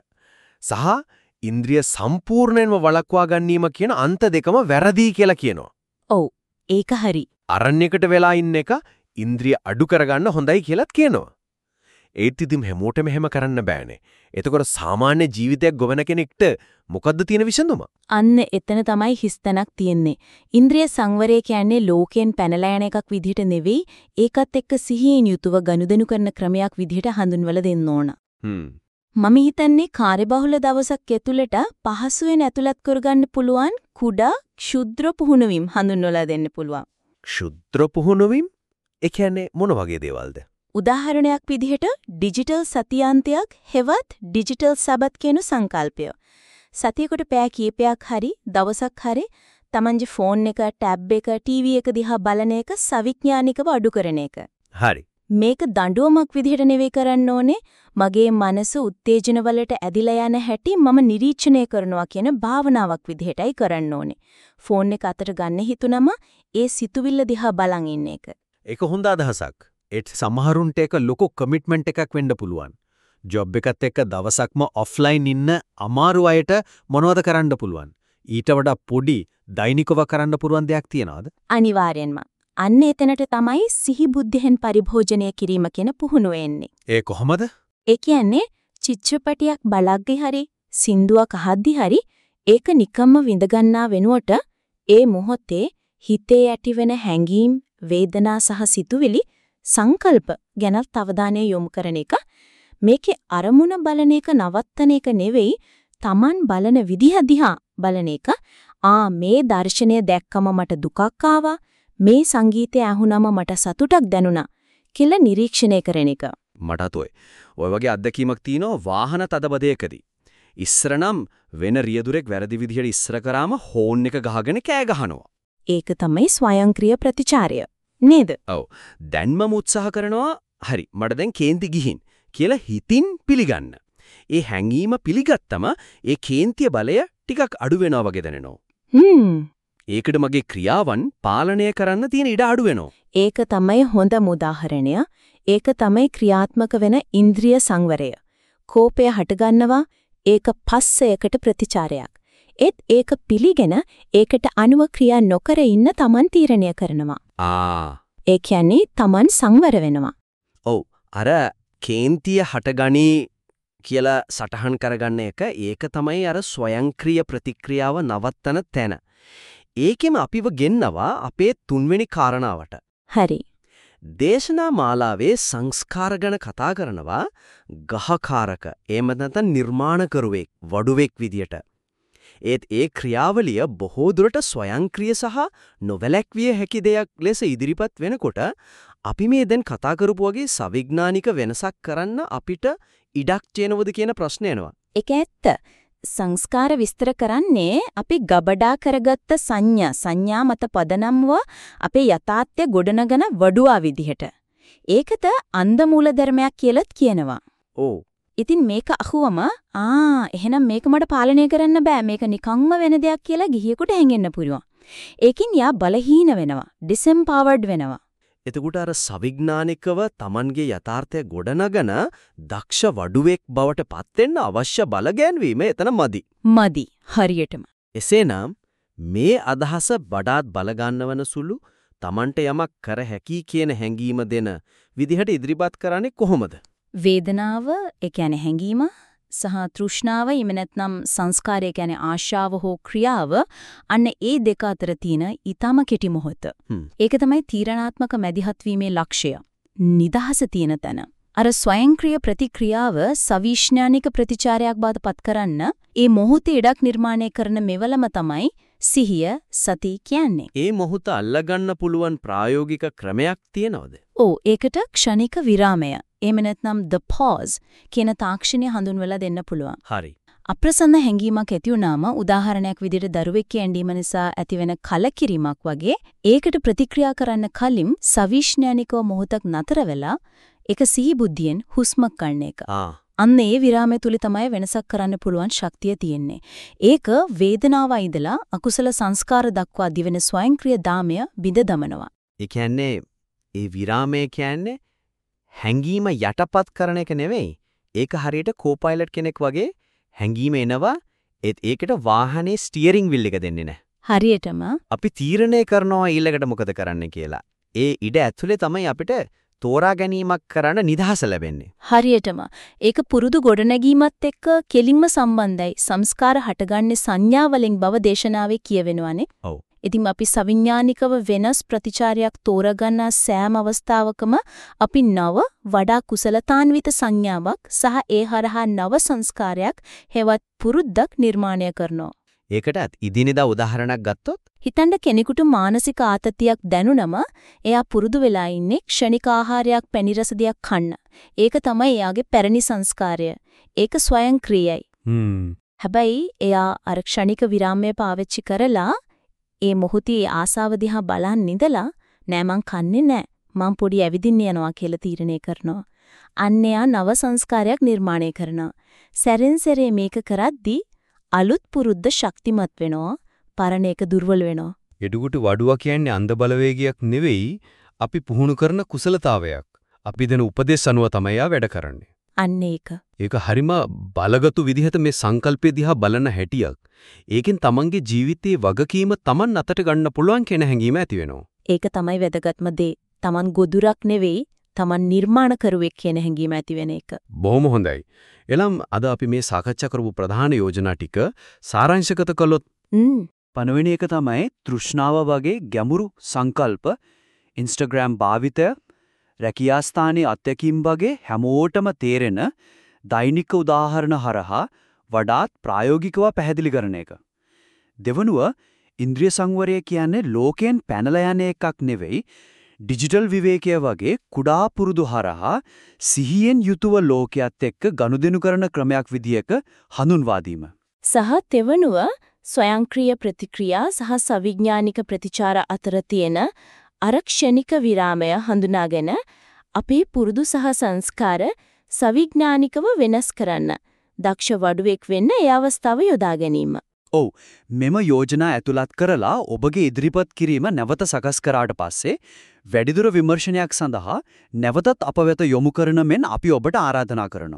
සහ ඉන්ද්‍රිය සම්පූර්ණයෙන්ම වළක්වා ගැනීම කියන අන්ත දෙකම වැරදි කියලා කියනවා. ඔව් ඒක හරි. අරණ්‍යයකට වෙලා ඉන්න එක ඉන්ද්‍රිය අඩු කරගන්න හොඳයි කියලාත් කියනවා. ඒත් ඉතින් හැමෝටම එහෙම කරන්න බෑනේ. එතකොට සාමාන්‍ය ජීවිතයක් ගොවන කෙනෙක්ට මොකද්ද තියෙන විසඳුම? අන්න එතන තමයි හිස්තැනක් තියෙන්නේ. ඉන්ද්‍රිය සංවරය කියන්නේ ලෝකයෙන් පැනලා යන එකක් විදිහට නෙවෙයි, ඒකත් එක්ක සිහියෙන් යුතුව ගනුදෙනු කරන ක්‍රමයක් විදිහට හඳුන්වලා දෙන්න ඕන. මම හිතන්නේ කාර්යබහුල දවසක් ඇතුළට පහසුවෙන් ඇතුළත් කරගන්න පුළුවන් කුඩා ක්ෂුද්‍ර පුහුණුවීම් හඳුන්වලා දෙන්න පුළුවන්. ක්ෂුද්‍ර පුහුණුවීම්? ඒ කියන්නේ මොන වගේ දේවල්ද? උදාහරණයක් විදිහට ඩිජිටල් සතියාන්තයක් හෙවත් ඩිජිටල් සබත් කියන සංකල්පය. සතියකට පෑ කීපයක් හරි දවසක් හරි තමන්ගේ ෆෝන් එක, ටැබ් එක, ටීවී එක දිහා බලන එක සවිඥානිකව අඩු කරන එක. හරි. මේක දඬුවමක් විදිහට නෙවෙයි කරන්න ඕනේ මගේ මනස උත්තේජන වලට ඇදිලා යන හැටි මම නිරීක්ෂණය කරනවා කියන භාවනාවක් විදිහටයි කරන්න ඕනේ. ෆෝන් එක අතට ගන්න හිතුනම ඒ සිතුවිල්ල දිහා බලන් ඉන්න එක. ඒක හොඳ අදහසක්. ඒත් සමහරුන්ට ඒක ලොකු කමිට්මන්ට් එකක් වෙන්න පුළුවන්. ජොබ් එකත් එක්ක දවසක්ම ඔෆ්ලයින් ඉන්න අමාරු අයට මොනවද කරන්න පුළුවන්? ඊට වඩා පොඩි දෛනිකව කරන්න පුළුවන් දෙයක් තියනවද? අනිවාර්යෙන්ම. අන්න එතනට තමයි සිහි බුද්ධියෙන් පරිභෝජනය කිරීම කියන පුහුණුව එන්නේ. ඒ කොහොමද? ඒ කියන්නේ චිත්‍රපටියක් බලද්දී හරි සින්දුවක් අහද්දී හරි ඒක නිකම්ම විඳගන්නා වෙනුවට ඒ මොහොතේ හිතේ ඇතිවෙන හැඟීම් වේදනා සහ සිතුවිලි සංකල්ප ගැන අවධානය යොමු කරන එක මේකේ අරමුණ බලන එක නවත්තන එක නෙවෙයි Taman බලන විදිහ දිහා බලන එක ආ මේ දර්ශනය දැක්කම මට දුකක් ආවා මේ සංගීතය ඇහුනම මට සතුටක් දැනුණා කියලා නිරීක්ෂණය කරන එක මටත් ඔය. ඔය වගේ අත්දැකීමක් තියෙනවා වාහන තදබදයකදී. ඉස්සර නම් වෙන රියදුරෙක් වැරදි විදිහට ඉස්සර කරාම හෝන් එක ගහගෙන කෑ ගහනවා. ඒක තමයි ස්වයංක්‍රීය ප්‍රතිචාරය. නේද? ඔව්. දැන් මම උත්සාහ කරනවා හරි මට දැන් කේන්ති ගිහින් කියලා හිතින් පිළිගන්න. ඒ හැඟීම පිළිගත්තම ඒ කේන්තිය බලය ටිකක් අඩු වෙනවා වගේ දැනෙනවා. හ්ම්. ඒකට මගේ ක්‍රියාවන් පාලනය කරන්න තියෙන ඉඩ අඩු වෙනවා. ඒක තමයි හොඳම උදාහරණය. ඒක තමයි ක්‍රියාත්මක වෙන ඉන්ද්‍රිය සංවරය. කෝපය හටගන්නවා ඒක පස්සයකට ප්‍රතිචාරයක්. ඒත් ඒක පිළිගෙන ඒකට අනුව ක්‍රියා නොකර ඉන්න Taman තීරණය කරනවා. ආ. ඒ කියන්නේ Taman සංවර වෙනවා. ඔව්. අර කේන්තිය හටගනී කියලා සටහන් කරගන්න එක ඒක තමයි අර ස්වයංක්‍රීය ප්‍රතික්‍රියාව නවත්තන තැන. ඒකෙම අපිව ගෙන්නවා අපේ තුන්වෙනි කාරණාවට. හරි. දේශනා මාලාවේ සංස්කාර ගැන කතා කරනවා ගහකාරක එහෙම නැත්නම් නිර්මාණකරුවෙක් වඩුවෙක් විදියට. ඒත් ඒ ක්‍රියාවලිය බොහෝ දුරට ස්වයංක්‍රීය සහ නොවැළැක්විය හැකි දෙයක් ලෙස ඉදිරිපත් වෙනකොට අපි මේ දැන් කතා කරපු වගේ සවිඥානික වෙනසක් කරන්න අපිට ඉඩක් තියෙනවද කියන ප්‍රශ්නය එනවා. ඒක ඇත්ත. සංස්කාර විස්තර කරන්නේ අපි ගබඩා කරගත්ත සංඥා සංඥා මත පදනම්ව අපේ යථාර්ථය ගොඩනගන වඩුවා විදිහට. ඒකද අන්ධ මූලධර්මයක් කියලාත් කියනවා. ඕ. ඉතින් මේක අහුවම ආ එහෙනම් මේක මට පාලනය කරන්න බෑ මේක නිකම්ම වෙන දෙයක් කියලා ගිහියෙකුට හැංගෙන්න පුළුවන්. ඒකින් යා බලහීන වෙනවා. ඩිසෙම්පවර්ඩ් වෙනවා. එතකොට අර සවිඥානිකව Tamanගේ යථාර්ථය ගොඩනගන දක්ෂ වඩුවෙක් බවට පත් වෙන්න අවශ්‍ය බල ගැන්වීම එතන මදි. මදි. හරියටම. එසේනම් මේ අදහස වඩාත් බලගන්නවන සුළු Tamanට යමක් කර හැකි කියන හැඟීම දෙන විදිහට ඉදිරිපත් කරන්නේ කොහොමද? වේදනාව ඒ කියන්නේ හැඟීම සහ තෘෂ්ණාව ඊම නැත්නම් සංස්කාරය කියන්නේ ආශාව හෝ ක්‍රියාව අන්න ඒ දෙක අතර තියෙන ඊටම කෙටි මොහොත. ඒක තමයි තීරණාත්මක මැදිහත් වීමේ ලක්ෂ්‍යය. නිදහස තියෙන තැන. අර ස්වයංක්‍රීය ප්‍රතික්‍රියාව සවිඥානික ප්‍රතිචාරයක් බවට පත් කරන්න ඒ මොහොතේ ඉඩක් නිර්මාණය කරන මෙවලම තමයි සිහිය සති කියන්නේ. ඒ මොහොත අල්ලගන්න පුළුවන් ප්‍රායෝගික ක්‍රමයක් තියනවද? ඔව් ඒකට ක්ෂණික විරාමය එහෙම නැත්නම් the pause කියන තාක්ෂණය හඳුන්වලා දෙන්න පුළුවන්. හරි. අප්‍රසන්න හැඟීමක් ඇති වුනාම උදාහරණයක් විදිහට දරුවෙක් ඇඬීම නිසා ඇතිවෙන කලකිරීමක් වගේ ඒකට ප්‍රතික්‍රියා කරන්න කලින් සවිඥානිකව මොහොතක් නතර වෙලා ඒක සිහි බුද්ධියෙන් හුස්මක් ගන්න එක. අන්න ඒ විරාමය තුල තමයි වෙනසක් කරන්න පුළුවන් ශක්තිය තියෙන්නේ. ඒක වේදනාව ඉදලා අකුසල සංස්කාර දක්වා දිවෙන ස්වයංක්‍රීය දාමය බිඳ දමනවා. ඒ කියන්නේ ඒ විරාමය කියන්නේ හැංගීම යටපත් කරන එක නෙවෙයි. ඒක හරියට කෝපයිලට් කෙනෙක් වගේ හැංගීම එනවා ඒත් ඒකට වාහනේ ස්ටියරින් වීල් එක දෙන්නේ නැහැ. හරියටම අපි තීරණය කරනවා ඊළඟට මොකද කරන්න කියලා. ඒ ඉඩ ඇතුලේ තමයි අපිට තෝරා ගැනීමක් කරන්න නිදහස ලැබෙන්නේ. හරියටම ඒක පුරුදු ගොඩනැගීමත් එක්ක කෙලින්ම සම්බන්ධයි. සංස්කාර හටගන්නේ සංඥාවලින් බව දේශනාවේ කියවෙනවානේ. ඔව්. ඉතින් අපි සවිඥානිකව වෙනස් ප්‍රතිචාරයක් තෝරගන්න සෑම අවස්ථාවකම අපි නව වඩා කුසලතාන්විත සංඥාවක් සහ ඒ හරහා නව සංස්කාරයක් හෙවත් පුරුද්දක් නිර්මාණය කරනවා. ඒකටත් ඉදිනෙදා උදාහරණයක් ගත්තොත් හිතන්න කෙනෙකුට මානසික ආතතියක් දැනුනම එයා පුරුදු වෙලා ඉන්නේ ක්ෂණික ආහාරයක් පැණි රස දෙයක් කන්න. ඒක තමයි එයාගේ පැරණි සංස්කාරය. ඒක ස්වයංක්‍රීයයි. හැබැයි එයා අර ක්ෂණික විරාමය පාවිච්චි කරලා ඒ මොහොතේ ආසාව දිහා බලන් ඉඳලා නෑ මං කන්නේ නෑ මං පොඩි ඇවිදින්න යනවා කියලා තීරණය කරනවා. අන්න එයා නව සංස්කාරයක් නිර්මාණය කරනවා. සැරෙන් සැරේ මේක කරද්දී අලුත් පුරුද්ද ශක්තිමත් වෙනවා. පරණ එක දුර්වල වෙනවා. එඩුගුට වඩුවා කියන්නේ අන්ධ බලවේගයක් නෙවෙයි අපි පුහුණු කරන කුසලතාවයක්. අපි දෙන උපදේශ අනුව තමයි වැඩ කරන්නේ. අන්න ඒක. ඒක හරිම බලගතු විදිහට මේ සංකල්පය දිහා බලන හැටියක්. ඒකෙන් තමන්ගේ ජීවිතයේ වගකීම තමන් අතට ගන්න පුළුවන් කෙන හැඟීම ඇති වෙනවා. ඒක තමයි වැදගත්ම දේ. තමන් ගොදුරක් නෙවෙයි තමන් නිර්මාණ කරුවෙක් කියන හැඟීම ඇති වෙන එක. බොහොම හොඳයි. එලම් අද අපි මේ සාකච්ඡා කරපු ප්‍රධාන යෝජනා ටික සාරාංශගත කළොත් පළවෙනි එක තමයි තෘෂ්ණාව වගේ ගැඹුරු සංකල්ප Instagram භාවිතය රැකියා ස්ථානයේ අත්‍යකීම් වගේ හැමෝටම තේරෙන දෛනික උදාහරණ හරහා වඩාත් ප්‍රායෝගිකව පැහැදිලි කරන එක. දෙවනුව ඉන්ද්‍රිය සංවරය කියන්නේ ලෝකයෙන් පැනලා යන එකක් නෙවෙයි ඩිජිටල් විවේකය වගේ කුඩා පුරුදු හරහා සිහියෙන් යුතුව ලෝකයක් එක්ක ගනුදෙනු කරන ක්‍රමයක් විදියක හඳුන්වා දීම. සහ තෙවනුව ස්වයංක්‍රීය ප්‍රතික්‍රියා සහ සවිඥානික ප්‍රතිචාර අතර තියෙන අරක්ෂණික විරාමය හඳුනාගෙන අපේ පුරුදු සහ සංස්කාර සවිඥානිකව වෙනස් කරන්න දක්ෂ වඩුවෙක් වෙන්න ඒ අවස්ථාව යොදා ගැනීම. ඔව් මෙම යෝජනා ඇතුළත් කරලා ඔබගේ ඉදිරිපත් කිරීම නැවත සකස් කරාට පස්සේ වැඩිදුර විමර්ශනයක් සඳහා නැවතත් අප වෙත යොමු කරන මෙන් අපි ඔබට ආරාධනා කරනවා.